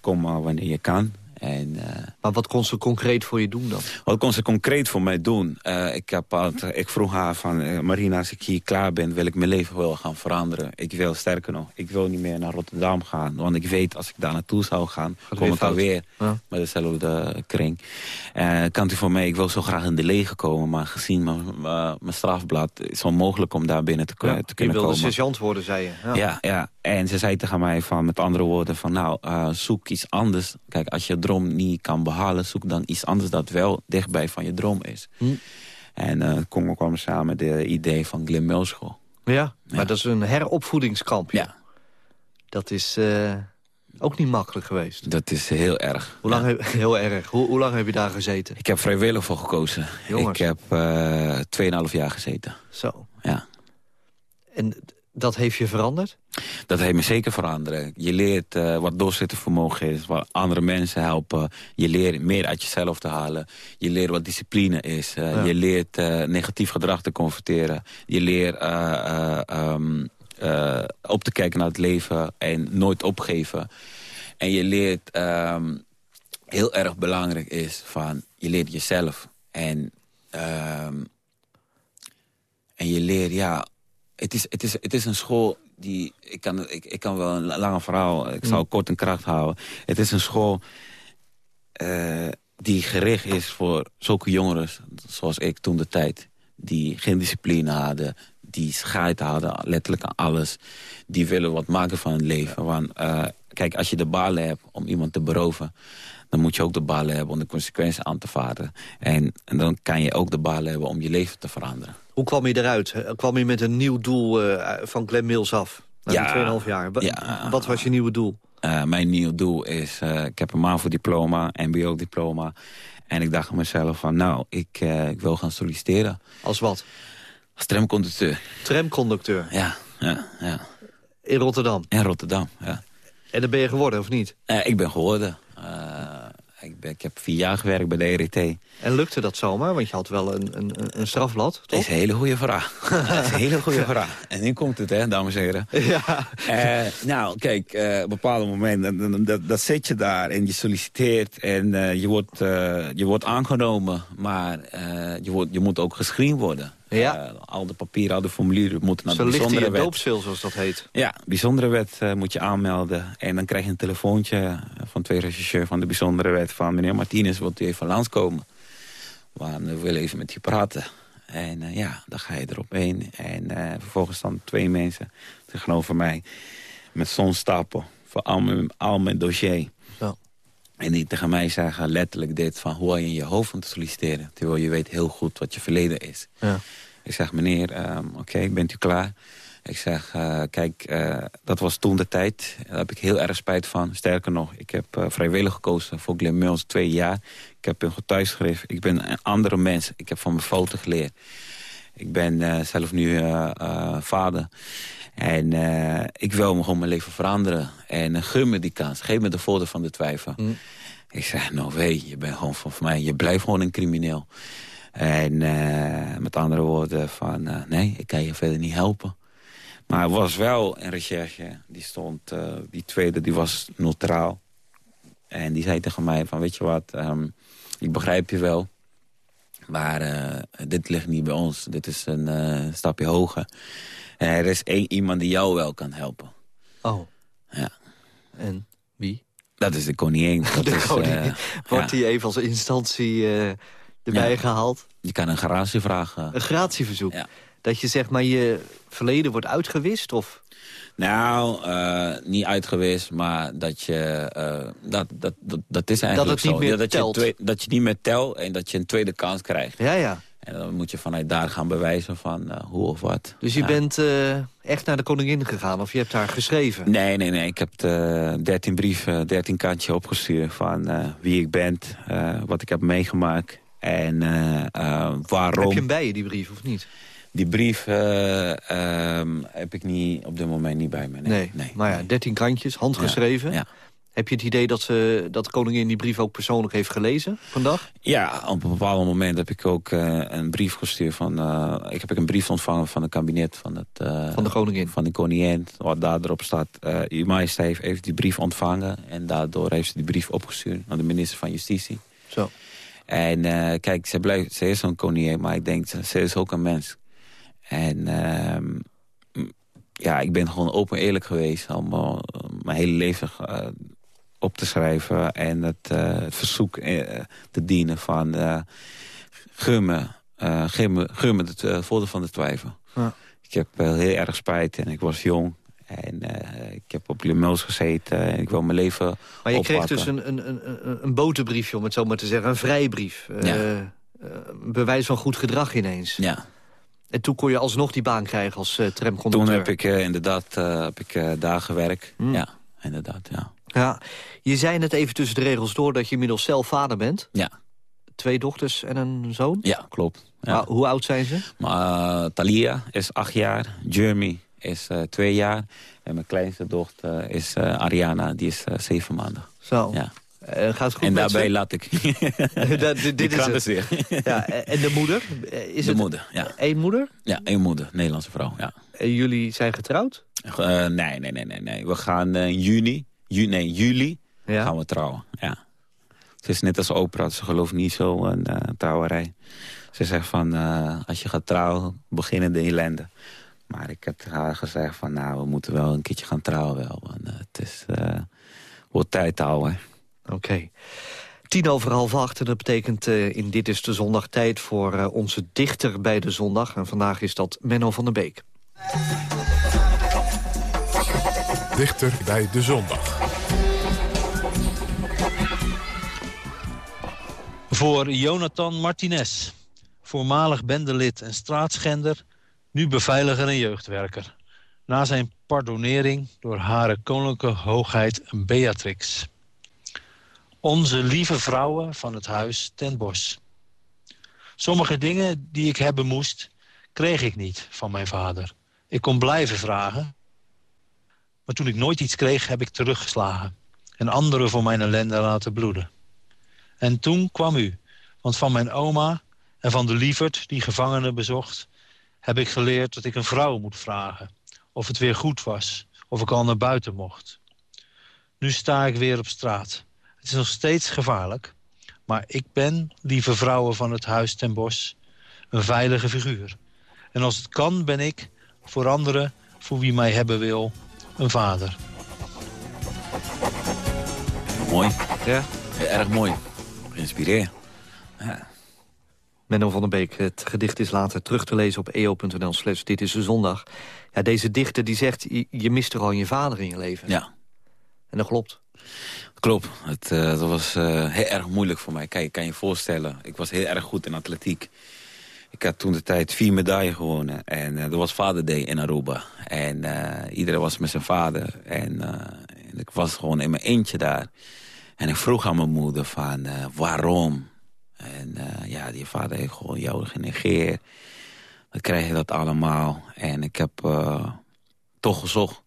kom maar wanneer je kan. En, maar wat kon ze concreet voor je doen dan? Wat kon ze concreet voor mij doen? Uh, ik, heb altijd, ik vroeg haar van, uh, Marina, als ik hier klaar ben, wil ik mijn leven wel gaan veranderen. Ik wil, sterker nog, ik wil niet meer naar Rotterdam gaan. Want ik weet, als ik daar naartoe zou gaan, kom ik alweer ja. met dezelfde kring. Uh, kan u voor mij, ik wil zo graag in de leger komen, maar gezien mijn strafblad is het onmogelijk om daar binnen te, ja, te kunnen je komen. Je wilde sergeant worden, zei je. Ja. ja, ja. En ze zei tegen mij van, met andere woorden van, nou, uh, zoek iets anders. Kijk, als je droom niet kan behalen, zoek dan iets anders dat wel dichtbij van je droom is. Hm. En uh, Congo kwam samen met het idee van Mill School. Ja, ja, maar dat is een heropvoedingskamp. Ja. Dat is uh, ook niet makkelijk geweest. Dat is heel erg. Hoe lang, ja. heb, heel erg. Hoe, hoe, lang heb je daar gezeten? Ik heb vrijwillig voor gekozen. Jongens. Ik heb uh, 2,5 jaar gezeten. Zo. Ja. En dat heeft je veranderd? Dat heeft me zeker veranderd. Je leert uh, wat doorzettingsvermogen is, wat andere mensen helpen. Je leert meer uit jezelf te halen. Je leert wat discipline is. Uh, ja. Je leert uh, negatief gedrag te confronteren. Je leert um, op te kijken naar het leven en nooit opgeven. En je leert, um, heel erg belangrijk is, van je leert jezelf. En, um, en je leert, ja, het is, het, is, het is een school die... Ik kan, ik, ik kan wel een lange verhaal... Ik zal kort en kracht houden. Het is een school uh, die gericht is voor zulke jongeren... zoals ik toen de tijd. Die geen discipline hadden. Die scheid hadden, letterlijk aan alles. Die willen wat maken van het leven. Want uh, kijk, als je de balen hebt om iemand te beroven... dan moet je ook de balen hebben om de consequenties aan te vaarden. En, en dan kan je ook de balen hebben om je leven te veranderen. Hoe kwam je eruit? Kwam je met een nieuw doel uh, van Glenn Mills af? Na ja, 2,5 jaar. Ja, Wat was je nieuwe doel? Uh, mijn nieuwe doel is... Uh, ik heb een MAVO-diploma, mbo-diploma. En ik dacht aan mezelf van... nou, ik, ik wil gaan solliciteren. Als wat? Als tramconducteur. Tramconducteur? Ja, ja, ja. In Rotterdam? In Rotterdam, ja. En dat ben je geworden, of niet? ik ben geworden. Ik, ben, ik, heb vier jaar gewerkt bij de ERT. En lukte dat zomaar? Want je had wel een, een, een strafblad, toch? Dat is een hele goede vraag. dat is een hele goede vraag. En nu komt het, hè, dames en heren. Ja. Uh, nou, kijk, uh, op een bepaald moment, dat, dat, dat, zit je daar en je solliciteert... en uh, je, wordt, je wordt aangenomen, maar je, wordt, je moet ook gescreend worden. Ja. al de papieren, al de formulieren moeten naar Zo de bijzondere ligt wet. doopseel, zoals dat heet. Ja, bijzondere wet moet je aanmelden. En dan krijg je een telefoontje van twee rechercheurs van de bijzondere wet... van meneer Martinez, wilt u even langskomen? Maar we willen even met je praten. En uh, ja, dan ga je erop heen. En vervolgens dan twee mensen tegenover mij... met zo'n stapel voor al mijn, al mijn dossier. En die tegen mij zeggen letterlijk dit van... hoe je in je hoofd van te solliciteren. Terwijl je weet heel goed wat je verleden is. Ja. Ik zeg, meneer, um, oké, okay, bent u klaar? Ik zeg, uh, kijk, uh, dat was toen de tijd. Daar heb ik heel erg spijt van. Sterker nog, ik heb uh, vrijwillig gekozen voor Glenn Mills twee jaar. Ik heb een getuigschrift. Ik ben een andere mens. Ik heb van mijn fouten geleerd. Ik ben zelf nu vader. En ik wil me gewoon mijn leven veranderen. En gun me die kans. Geef me de voordeel van de twijfel. Mm. Ik zeg, nou weet je bent gewoon van mij. Je blijft gewoon een crimineel. En met andere woorden van, nee, ik kan je verder niet helpen. Maar er was wel een recherche, die stond, uh, die tweede, die was neutraal. En die zei tegen mij van, weet je wat, um, ik begrijp je wel. Maar uh, dit ligt niet bij ons, dit is een uh, stapje hoger. En er is één iemand die jou wel kan helpen. Oh. Ja. En wie? Dat is de koningin. Dat de is, koningin. Wordt ja. die even als instantie erbij Ja. gehaald? Je kan een gratie vragen. Een gratieverzoek? Ja. Dat je zeg maar je verleden wordt uitgewist? Of? Nou, uh, niet uitgewist, maar dat je... Uh, dat, dat, dat, dat is eigenlijk Dat het niet zo. meer Ja, dat. Je dat je niet meer telt en dat je een tweede kans krijgt. Ja, ja. En dan moet je vanuit daar gaan bewijzen van uh, hoe of wat. Dus je Ja. bent uh, echt naar de koningin gegaan? Of je hebt haar geschreven? Nee, nee, nee. Ik heb de 13 brieven, 13 kantje opgestuurd van uh, wie ik ben, wat ik heb meegemaakt en waarom. Heb je hem bij je, die brief, of niet? Die brief uh, um, heb ik niet, op dit moment niet bij me. Nee, nee. nee maar ja, 13 kantjes, handgeschreven. Ja, ja. Heb je het idee dat, ze, dat de koningin die brief ook persoonlijk heeft gelezen vandaag? Ja, op een bepaald moment heb ik ook uh, een brief gestuurd van... Uh, ik heb een brief ontvangen van het kabinet van, het, uh, van de koningin. Van de koningin, wat daarop staat... Uw majesteit heeft die brief ontvangen... en daardoor heeft ze die brief opgestuurd naar de minister van Justitie. Zo. En kijk, ze, blijft, ze is zo'n koningin, maar ik denk, ze is ook een mens. En uh, ja, ik ben gewoon open eerlijk geweest... om uh, mijn hele leven uh, op te schrijven... en het, uh, het verzoek te dienen van... Gun me het voordeel van de twijfel. Ja. Ik heb uh, heel erg spijt en ik was jong... En uh, ik heb op Limels gezeten en ik wil mijn leven Maar je oppakken. kreeg dus een, een, een, een boterbriefje, om het zo maar te zeggen. Een vrijbrief. Ja. Uh, bewijs van goed gedrag ineens. Ja. En toen kon je alsnog die baan krijgen als uh, tramconducteur. Toen heb ik uh, inderdaad uh, heb ik, daar gewerkt. Hmm. Ja, inderdaad, ja. ja. Je zei net even tussen de regels door dat je inmiddels zelf vader bent. Ja. Twee dochters en een zoon? Ja, klopt. Ja. Maar hoe oud zijn ze? Maar, Thalia is acht jaar, Jeremy is twee jaar. En mijn kleinste dochter is Ariana, die is zeven maanden. Zo. Ja. Gaat het goed en daarbij ze? laat ik. dat, dit is het. weer. ja, en de moeder? Is de het moeder, ja. één moeder? Ja, één moeder, Nederlandse vrouw, ja. En jullie zijn getrouwd? nee, nee, nee, nee, nee. We gaan in juni, ju nee, juli Ja. gaan we trouwen, ja. Ze is net als Oprah, ze gelooft niet zo in uh, trouwerij. Ze zegt van, uh, als je gaat trouwen, beginnen de ellende. Maar ik heb haar gezegd van, nou, we moeten wel een keertje gaan trouwen wel. Want uh, het is, wordt tijd houden. Oké. Okay. Tien over half acht, en dat betekent in Dit is de Zondag tijd voor onze dichter bij de zondag. En vandaag is dat Menno van der Beek. Dichter bij de zondag. Voor Jonathan Martinez, voormalig bendelid en straatschender... nu beveiliger en jeugdwerker. Na zijn pardonering door hare koninklijke hoogheid Beatrix. Onze lieve vrouwen van het huis ten Bos. Sommige dingen die ik hebben moest, kreeg ik niet van mijn vader. Ik kon blijven vragen. Maar toen ik nooit iets kreeg, heb ik teruggeslagen. En anderen voor mijn ellende laten bloeden. En toen kwam u, want van mijn oma en van de lieverd die gevangenen bezocht... heb ik geleerd dat ik een vrouw moet vragen. Of het weer goed was, of ik al naar buiten mocht. Nu sta ik weer op straat. Het is nog steeds gevaarlijk. Maar ik ben, lieve vrouwen van het huis ten bos, een veilige figuur. En als het kan ben ik, voor anderen, voor wie mij hebben wil, een vader. Mooi. Ja? ja erg mooi. Geïnspireerd. Ja. Menno van der Beek, het gedicht is later terug te lezen op eo.nl slash dit is de zondag. Ja, deze dichter die zegt, je, je mist er al je vader in je leven. Ja. En dat klopt. Klopt. Het, uh, dat was uh, heel erg moeilijk voor mij. Kijk, kan je voorstellen. Ik was heel erg goed in atletiek. Ik had toen de tijd vier medailles gewonnen. En uh, er was Vader Day in Aruba. En iedereen was met zijn vader. En, en, ik was gewoon in mijn eentje daar. En ik vroeg aan mijn moeder van waarom... En ja, die vader heeft gewoon jou genegeerd. Dan krijg je dat allemaal. En ik heb toch gezocht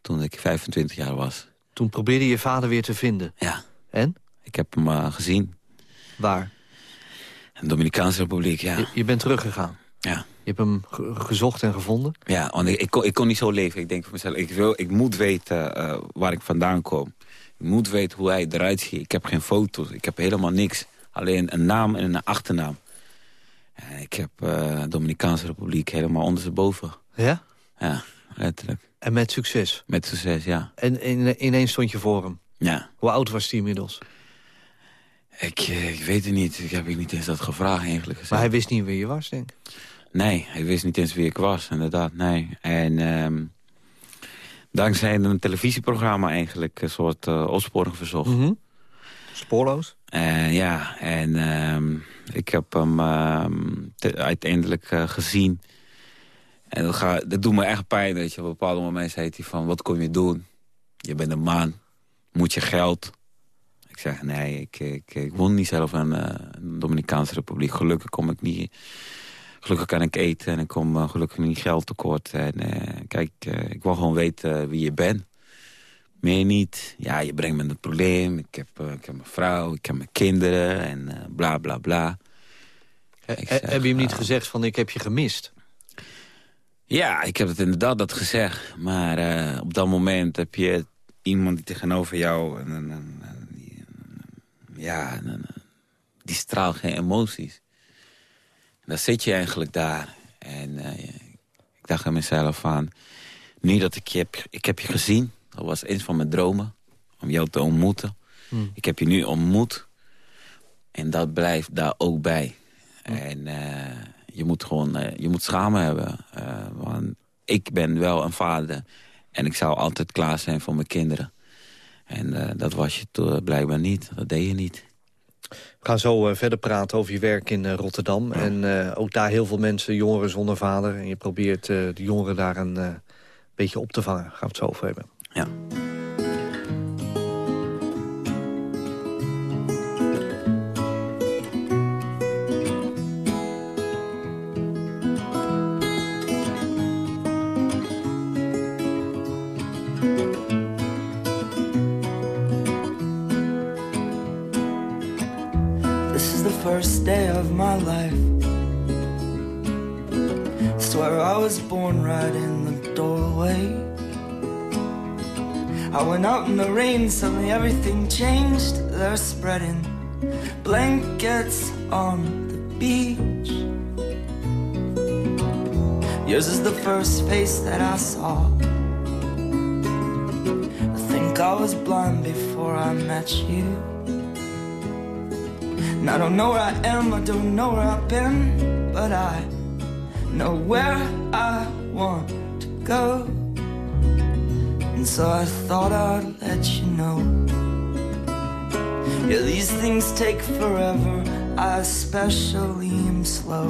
toen ik 25 jaar was. Toen probeerde je vader weer te vinden? Ja. En? Ik heb hem uh, gezien. Waar? In de Dominicaanse Republiek, ja. Je, je bent teruggegaan? Ja. Je hebt hem ge gezocht en gevonden? Ja, want ik, ik, kon, ik kon niet zo leven. Ik denk voor mezelf, ik, wil, ik moet weten waar ik vandaan kom. Ik moet weten hoe hij eruit ziet. Ik heb geen foto's, ik heb helemaal niks. Alleen een naam en een achternaam. En ik heb uh, Dominicaanse Republiek helemaal ondersteboven. Ja? Ja, letterlijk. En met succes? Met succes, ja. En in, ineens stond je voor hem? Ja. Hoe oud was hij inmiddels? Ik, ik weet het niet. Ik heb niet eens dat gevraagd eigenlijk gezegd. Maar hij wist niet wie je was, denk ik? Nee, hij wist niet eens wie ik was, inderdaad. Nee. En um, dankzij een televisieprogramma eigenlijk... een soort uh, opsporing verzocht. Mm -hmm. Spoorloos? Uh, ja, en uh, ik heb hem uh, uiteindelijk uh, gezien. En dat, dat doet me echt pijn, weet je. Op een bepaald moment zei hij van, wat kom je doen? Je bent een man, moet je geld? Ik zeg, nee, ik, ik, ik woon niet zelf in de Dominicaanse Republiek. Gelukkig kom ik niet... Gelukkig kan ik eten en ik kom gelukkig niet geld tekort. En kijk, ik wil gewoon weten wie je bent. Meer niet. Ja, je brengt me een probleem. Ik heb, ik heb mijn vrouw, ik heb mijn kinderen en bla bla bla. He, zeg, heb je hem niet gezegd van ik heb je gemist? Ja, ik heb het inderdaad dat gezegd. Maar uh, op dat moment heb je iemand die tegenover jou... En, en, en, die, ja, die straalt geen emoties. En dan zit je eigenlijk daar. En ik dacht aan mezelf van... Nu dat ik je heb, ik heb je gezien... Dat was een van mijn dromen, om jou te ontmoeten. Hmm. Ik heb je nu ontmoet. En dat blijft daar ook bij. Hmm. En uh, je moet gewoon, uh, je moet schamen hebben. Uh, want ik ben wel een vader. En ik zou altijd klaar zijn voor mijn kinderen. En dat was je toen blijkbaar niet. Dat deed je niet. We gaan zo verder praten over je werk in Rotterdam. Ja. En ook daar heel veel mensen, jongeren zonder vader. En je probeert de jongeren daar een beetje op te vangen. Gaan we het zo over hebben. Ja. Day of my life. Swear I was born right in the doorway. I went out in the rain, suddenly everything changed. They're spreading blankets on the beach. Yours is the first face that I saw. I think I was blind before I met you. And I don't know where I am, I don't know where I've been, but I know where I want to go. And so I thought I'd let you know. Yeah, these things take forever, I especially am slow.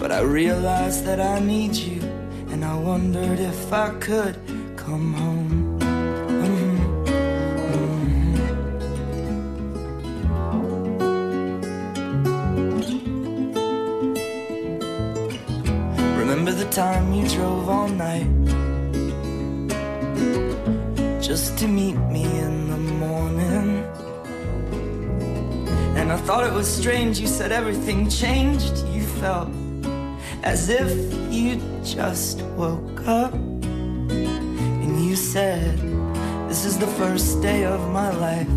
But I realized that I need you, and I wondered if I could come home. Time you drove all night just to meet me in the morning? And I thought it was strange, you said everything changed. You felt as if you just woke up. And you said, This is the first day of my life.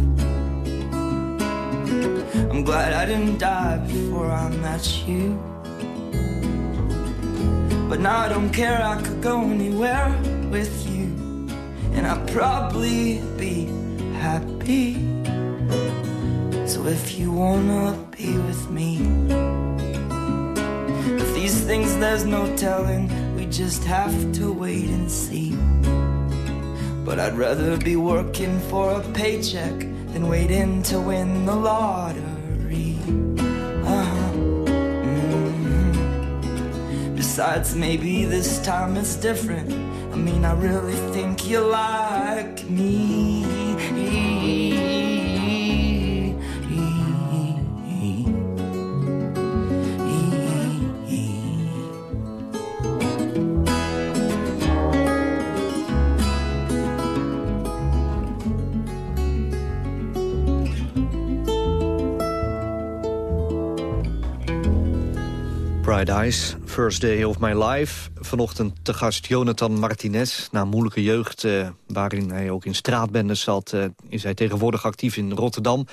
I'm glad I didn't die before I met you. But now I don't care, I could go anywhere with you. And I'd probably be happy. So if you wanna be with me, if these things there's no telling, we just have to wait and see. But I'd rather be working for a paycheck than waiting to win the lottery. Besides, maybe this time it's different. I mean, I really think you like me. Bright Eyes, First Day of My Life. Vanochtend te gast Jonathan Martinez. Na een moeilijke jeugd, eh, waarin hij ook in straatbendes zat... eh, is hij tegenwoordig actief in Rotterdam...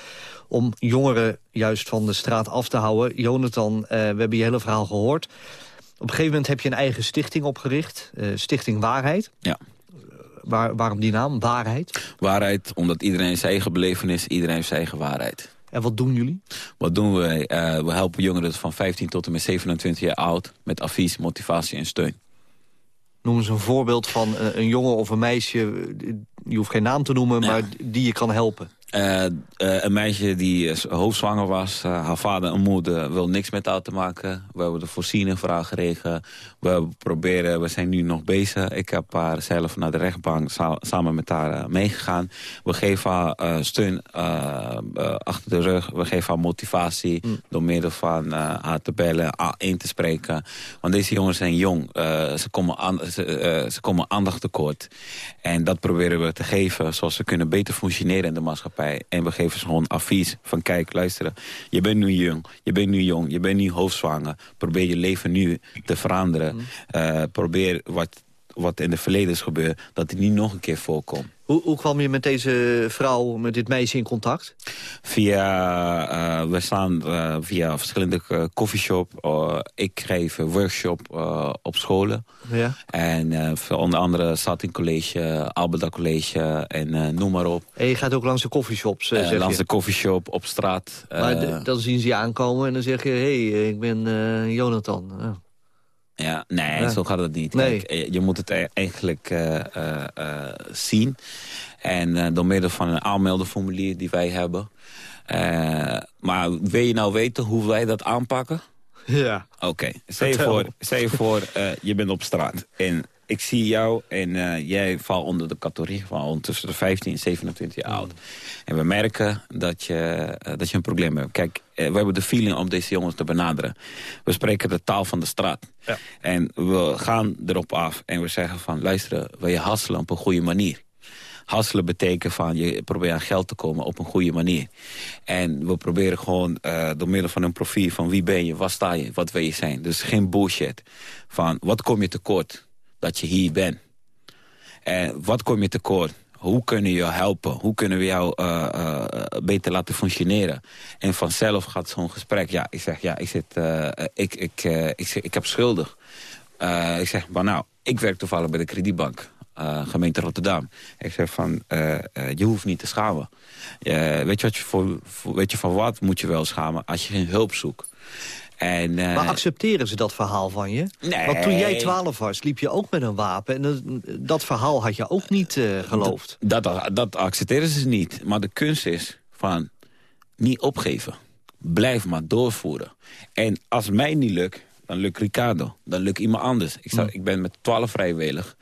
om jongeren juist van de straat af te houden. Jonathan, eh, we hebben je hele verhaal gehoord. Op een gegeven moment heb je een eigen stichting opgericht. stichting Waarheid. Ja. Waar, waarom die naam, Waarheid? Waarheid, omdat iedereen zijn eigen belevenis, iedereen heeft zijn eigen waarheid. En wat doen jullie? Wat doen wij? Eh, we helpen jongeren van 15 tot en met 27 jaar oud... met advies, motivatie en steun. Noem eens een voorbeeld van eh, een jongen of een meisje... eh, je hoeft geen naam te noemen, maar die je kan helpen. Eh, eh, een meisje die eh, hoofdzwanger was. haar vader en moeder wil niks met haar te maken. We hebben de voorziening voor haar geregeld. We proberen, we zijn nu nog bezig. Ik heb haar zelf naar de rechtbank sa- samen met haar meegegaan. We geven haar steun achter de rug. We geven haar motivatie door middel van haar te bellen, in te spreken. Want deze jongens zijn jong. Ze, komen aan, ze, ze komen aandacht tekort. En dat proberen we te geven, zoals ze kunnen beter functioneren in de maatschappij. En we geven ze gewoon advies van kijk, luisteren. Je bent nu jong, je bent nu jong, je bent nu hoofdzwanger. Probeer je leven nu te veranderen. Eh, probeer wat, wat in het verleden is gebeurd, dat het niet nog een keer voorkomt. Hoe, hoe kwam je met deze vrouw, met dit meisje in contact? Via, eh, we staan eh, via verschillende uh, coffeeshop. Ik geef een workshop op scholen. Ja. En onder andere Satin College, Alberta College en noem maar op. En je gaat ook langs de coffeeshops, zeg Langs je. de coffeeshop, op straat. Maar dan zien ze je aankomen en dan zeg je... hé, hey, ik ben Jonathan. Ja. Nee, ja. zo gaat het niet. Nee. Kijk, je moet het e-, eigenlijk uh, uh, uh, zien. En door middel van een aanmeldenformulier die wij hebben. maar wil je nou weten hoe wij dat aanpakken? Ja. Oké, okay. stel je voor, stel je, voor je bent op straat. En ik zie jou en jij valt onder de categorie van tussen de 15 en 27 jaar oud. En we merken dat je, dat je een probleem hebt. Kijk, we hebben de feeling om deze jongens te benaderen. We spreken de taal van de straat. Ja. En we gaan erop af en we zeggen van... luister, wil je hasselen op een goede manier? Hasselen betekent van je probeert aan geld te komen op een goede manier. En we proberen gewoon uh, door middel van een profiel van wie ben je, waar sta je, wat wil je zijn. Dus geen bullshit van wat kom je tekort dat je hier bent. En wat kom je tekort? Hoe kunnen we jou helpen? Hoe kunnen we jou uh, uh, beter laten functioneren? En vanzelf gaat zo'n gesprek. Ja, ik zeg, ja, ik, zit, uh, ik, ik, ik, ik, heb schuldig. ik zeg, maar nou, ik werk toevallig bij de kredietbank. gemeente Rotterdam. Ik zeg van, je hoeft niet te schamen. weet, je wat je voor, weet je van wat moet je wel schamen als je geen hulp zoekt? En, uh, maar accepteren ze dat verhaal van je? Nee. Want toen jij 12 was, liep je ook met een wapen. En dat, dat verhaal had je ook niet uh, geloofd. Dat, dat, dat, accepteren ze niet. Maar de kunst is van niet opgeven. Blijf maar doorvoeren. En als mij niet lukt, dan lukt Ricardo. Dan lukt iemand anders. Ik, sta, mm. ik ben met 12 vrijwillig.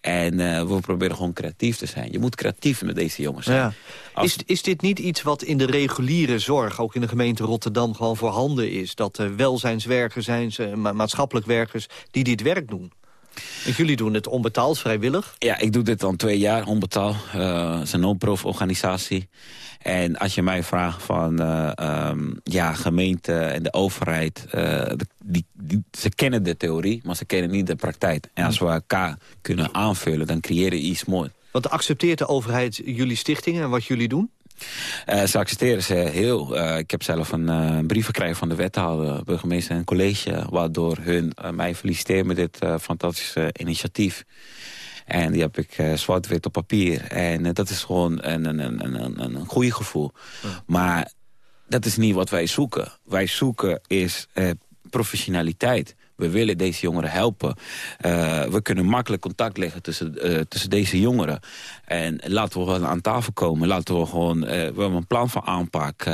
En uh, we proberen gewoon creatief te zijn. Je moet creatief met deze jongens zijn. Ja. Is, is dit niet iets wat in de reguliere zorg, ook in de gemeente Rotterdam, gewoon voorhanden is? Dat er welzijnswerkers zijn, maatschappelijk werkers, die dit werk doen? En jullie doen het onbetaald, vrijwillig? Ja, ik doe dit al twee jaar onbetaald. Uh, het is een non-prof organisatie. En als je mij vraagt van uh, um, ja, gemeente en de overheid... Uh, die, die, ze kennen de theorie, maar ze kennen niet de praktijk. En als we elkaar kunnen aanvullen, dan creëren we iets moois. Want accepteert de overheid jullie stichtingen en wat jullie doen? Uh, ze accepteren ze heel. Uh, ik heb zelf een uh, brief gekregen van de wethouder, burgemeester en college... waardoor hun mij feliciteren met dit fantastische initiatief. En die heb ik zwart-wit op papier. En dat is gewoon een, een, een, een, een goede gevoel. Maar dat is niet wat wij zoeken. Wij zoeken is professionaliteit. We willen deze jongeren helpen. Uh, we kunnen makkelijk contact leggen tussen, uh, tussen deze jongeren. En laten we gewoon aan tafel komen. Laten we gewoon... Uh, we hebben een plan van aanpak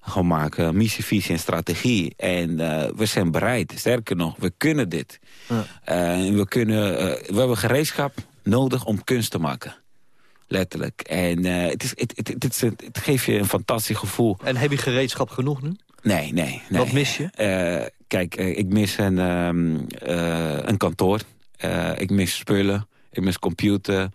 gaan maken. Missie, visie en strategie. En we zijn bereid. Sterker nog, we kunnen dit. Ja. we, kunnen, we hebben gereedschap nodig om kunst te maken. Letterlijk. En het, is, het, het, het, het, geeft je een fantastisch gevoel. En heb je gereedschap genoeg nu? Nee, nee. nee. Wat mis je? Kijk, eh, ik mis een, um, uh, een kantoor. Uh, ik mis spullen. Ik mis computer,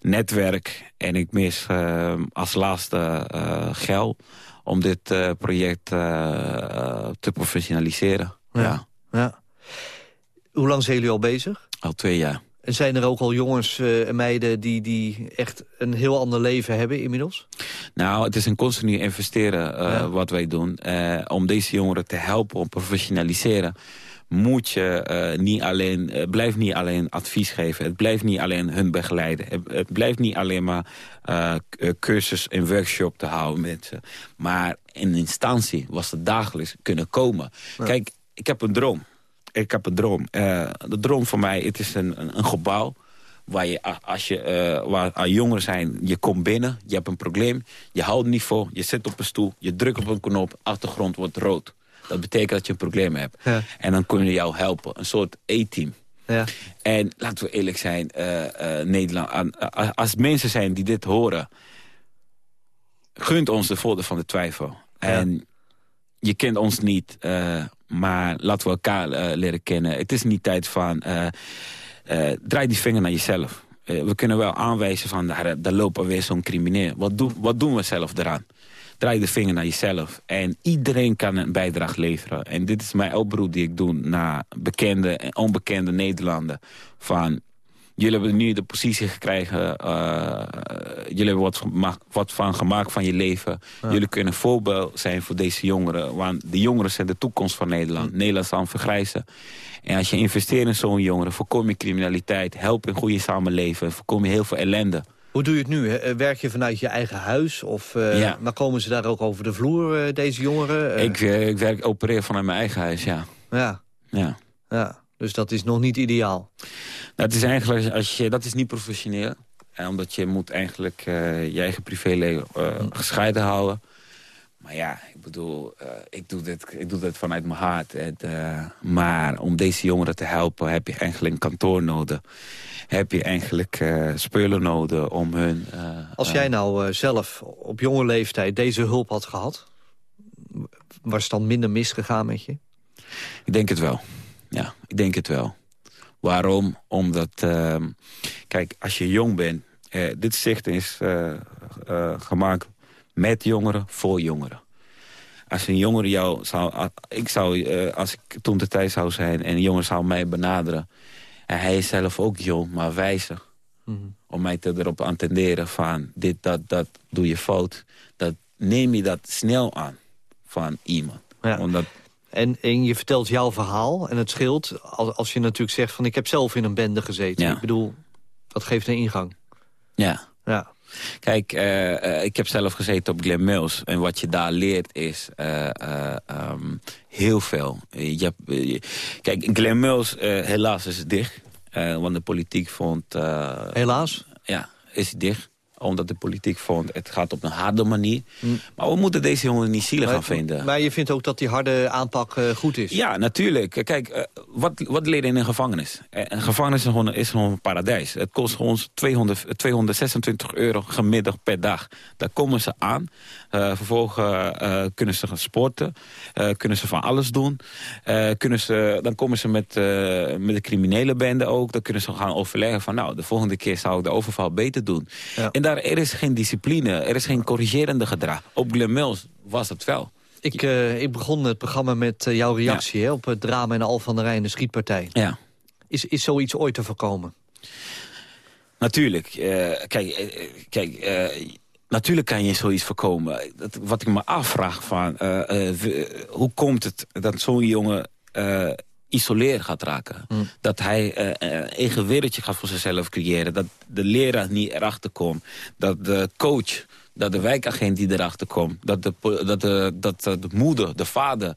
netwerk. En ik mis uh, als laatste geld om dit project te professionaliseren. Ja. ja. ja. Hoe lang zijn jullie al bezig? Al twee jaar. En zijn er ook al jongens en meiden die, die echt een heel ander leven hebben inmiddels? Nou, het is een continu investeren uh, ja. wat wij doen. Uh, om deze jongeren te helpen, om professionaliseren moet je uh, niet alleen, uh, blijft niet alleen advies geven. Het blijft niet alleen hun begeleiden. Het, het blijft niet alleen maar uh, cursus en workshop te houden met ze. Maar in instantie was het dagelijks kunnen komen. Ja. Kijk, ik heb een droom. Ik heb een droom. de droom voor mij, het is een, een, een gebouw waar je, als je, uh, waar jongeren zijn, je komt binnen, je hebt een probleem, je houdt niet voor, je zit op een stoel, je drukt op een knop, achtergrond wordt rood. Dat betekent dat je een probleem hebt. Ja. En dan kunnen we jou helpen, een soort E-team. Ja. En laten we eerlijk zijn, uh, uh, Nederland, als mensen zijn die dit horen, gunt ons de voordeel van de twijfel. Ja. En je kent ons niet, maar laten we elkaar leren kennen. Het is niet tijd van uh, draai die vinger naar jezelf. Uh, we kunnen wel aanwijzen van, daar, daar loopt alweer zo'n crimineel. Wat, do, wat doen we zelf eraan? Draai de vinger naar jezelf. En iedereen kan een bijdrage leveren. En dit is mijn oproep die ik doe naar bekende en onbekende Nederlanden. Van, jullie hebben nu de positie gekregen. Uh, jullie hebben wat, wat van gemaakt van je leven. Ja. Jullie kunnen voorbeeld zijn voor deze jongeren. Want de jongeren zijn de toekomst van Nederland. Nederland zal vergrijzen. En als je investeert in zo'n jongeren, voorkom je criminaliteit... help een goede samenleven, voorkom je heel veel ellende. Hoe doe je het nu? Hè? Werk je vanuit je eigen huis? Of uh, ja. maar komen ze daar ook over de vloer, uh, deze jongeren? Ik, ik werk, opereer vanuit mijn eigen huis, ja. Ja. ja. ja. Dus dat is nog niet ideaal? Dat is eigenlijk, als je, dat is niet professioneel. Omdat je moet eigenlijk je eigen privéleven gescheiden houden. Maar ja, ik bedoel, uh, ik, doe dit, ik doe dit vanuit mijn hart. En, maar om deze jongeren te helpen heb je eigenlijk een kantoor nodig. Heb je eigenlijk spullen nodig om hun... Als jij nou zelf op jonge leeftijd deze hulp had gehad... was het dan minder misgegaan met je? Ik denk het wel. Ja, ik denk het wel. Waarom? Omdat, ehm, kijk, als je jong bent Uh, dit zicht is uh, gemaakt met jongeren, voor jongeren. Als een jongere jou zou... Ik zou, als ik toen de tijd zou zijn en een jongen zou mij benaderen... en hij is zelf ook jong, maar wijzer... Mhm. om mij te erop aan tenderen van dit, dat, dat doe je fout... dat neem je dat snel aan van iemand. Ja. Omdat en, en je vertelt jouw verhaal en het scheelt als, als je natuurlijk zegt van ik heb zelf in een bende gezeten. Ik bedoel, dat geeft een ingang. Ja. ja. Kijk, uh, ik heb zelf gezeten op Glen Mills. En wat je daar leert is uh, um, heel veel. Je hebt, kijk, Glen Mills, helaas is het dicht. want de politiek vond... helaas? Ja, is dicht omdat de politiek vond, het gaat op een harde manier. Hm. Maar we moeten deze jongen niet zielig gaan vinden. Maar je vindt ook dat die harde aanpak uh, goed is? Ja, natuurlijk. Kijk, uh, wat, wat leren in een gevangenis? Eh, een gevangenis is gewoon, is gewoon een paradijs. Het kost ons 200, 226 euro gemiddeld per dag. Daar komen ze aan. Uh, vervolgens kunnen ze gaan sporten. kunnen ze van alles doen. kunnen ze, dan komen ze met, met de criminele bende ook. Dan kunnen ze gaan overleggen van... nou, de volgende keer zou ik de overval beter doen. Ja er is geen discipline, er is geen corrigerende gedrag. Op Glen Mills was het wel. Ik, uh, ik begon het programma met uh, jouw reactie hè, op het drama in Al van der Rijn, de schietpartij. Ja. Is, is zoiets ooit te voorkomen? Natuurlijk. Uh, kijk, kijk natuurlijk kan je zoiets voorkomen. Dat, wat ik me afvraag, van, hoe komt het dat zo'n jongen isoleren gaat raken. Hmm. Dat hij uh, een eigen wereldje gaat voor zichzelf creëren. Dat de leraar niet erachter komt. Dat de coach, dat de wijkagent die erachter komt. Dat de, dat de, dat de moeder, de vader,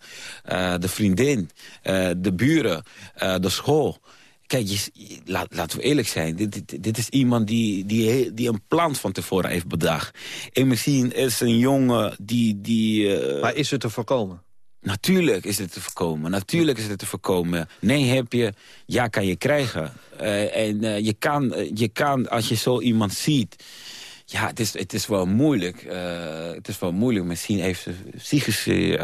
uh, de vriendin, uh, de buren, de school... Kijk, je, laat, laten we eerlijk zijn. Dit, dit, dit, is iemand die, die, die een plan van tevoren heeft bedacht. En misschien is een jongen die... die maar is het te voorkomen? Natuurlijk is het te voorkomen. Natuurlijk is het te voorkomen. Nee heb je, ja kan je krijgen. Uh, en uh, je, kan, uh, je kan, als je zo iemand ziet... Ja, het is, het is wel moeilijk. Uh, het is wel moeilijk. Misschien heeft ze psychische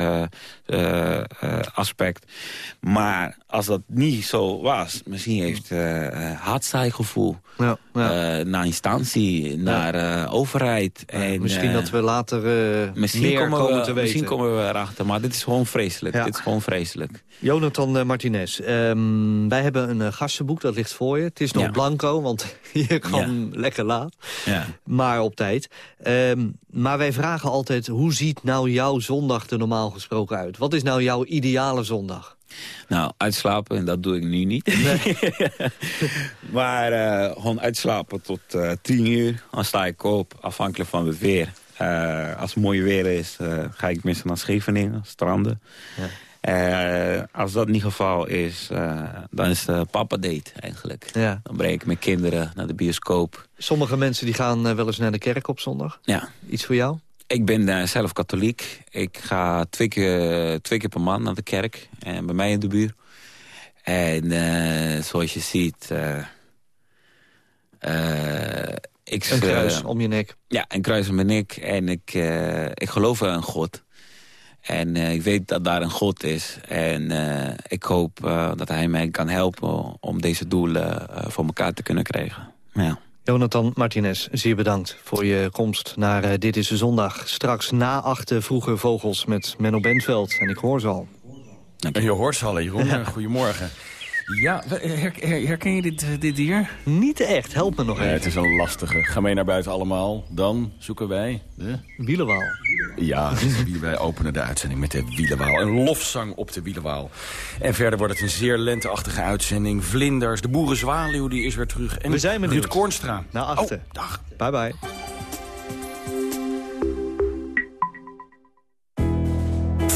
uh, aspect. Maar als dat niet zo was, misschien heeft uh, gevoel ja, ja. naar instantie, naar overheid. En, misschien dat we later misschien meer komen, we, te weten. Misschien komen we erachter, maar dit is gewoon vreselijk. Dit is gewoon vreselijk. Jonathan Martinez, um, wij hebben een gastenboek, dat ligt voor je. Het is nog blanco, want je kan lekker laat. Maar op tijd. Um, maar wij vragen altijd, hoe ziet nou jouw zondag er normaal gesproken uit? Wat is nou jouw ideale zondag? Nou, uitslapen, en dat doe ik nu niet. Nee. maar uh, gewoon uitslapen tot uh, tien uur. Dan sta ik op, afhankelijk van het weer. Uh, als het mooi weer is, ga ik meestal naar Scheveningen, stranden. Ja. Uh, als dat niet het geval is, uh, dan is het papa date eigenlijk. Ja. Dan breng ik mijn kinderen naar de bioscoop. Sommige mensen die gaan uh, wel eens naar de kerk op zondag. Ja. Iets voor jou? Ik ben zelf katholiek. Ik ga twee keer, twee keer per maand naar de kerk. En bij mij in de buurt. En zoals je ziet... ik, een kruis om je nek. Ja, een kruis om mijn nek. En ik, ik geloof in God. En uh, ik weet dat daar een God is. En uh, ik hoop uh, dat hij mij kan helpen om deze doelen voor elkaar te kunnen krijgen. Ja. Jonathan Martinez, zeer bedankt voor je komst naar Dit is de Zondag. Straks na achter vroege vogels met Menno Bentveld. En ik hoor ze al. En je hoort ze al, Jeroen. Goedemorgen. Ja, herken je dit, dit dier? Niet echt, help me nog even. het is een lastige. Ga mee naar buiten allemaal. Dan zoeken wij de... Wielenwaal. Ja, wij openen de uitzending met de Wielenwaal. Een lofzang op de Wielenwaal. En verder wordt het een zeer lenteachtige uitzending. Vlinders, de boerenzwaluw die is weer terug. En We zijn benieuwd. Ruud Kornstra. Naar achter. Oh, dag. Bye bye.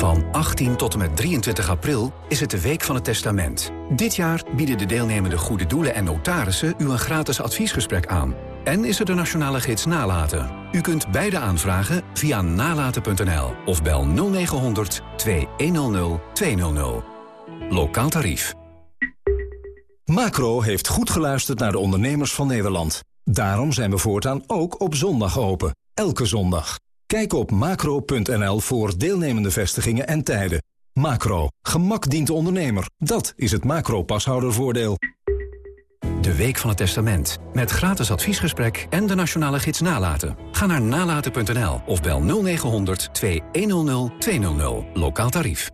Van 18 tot en met 23 april is het de Week van het Testament. Dit jaar bieden de deelnemende goede doelen en notarissen u een gratis adviesgesprek aan. En is er de nationale gids Nalaten. U kunt beide aanvragen via nalaten.nl of bel 0900 2100 200. Lokaal tarief. Macro heeft goed geluisterd naar de ondernemers van Nederland. Daarom zijn we voortaan ook op zondag open. Elke zondag. Kijk op macro.nl voor deelnemende vestigingen en tijden. Macro. Gemak dient de ondernemer. Dat is het macro-pashoudervoordeel. De de Week van het Testament. Met gratis adviesgesprek en de nationale gids Nalaten. Ga naar nalaten.nl of bel 0900 2100 200. Lokaal tarief.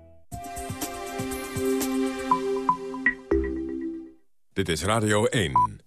Dit is Radio 1.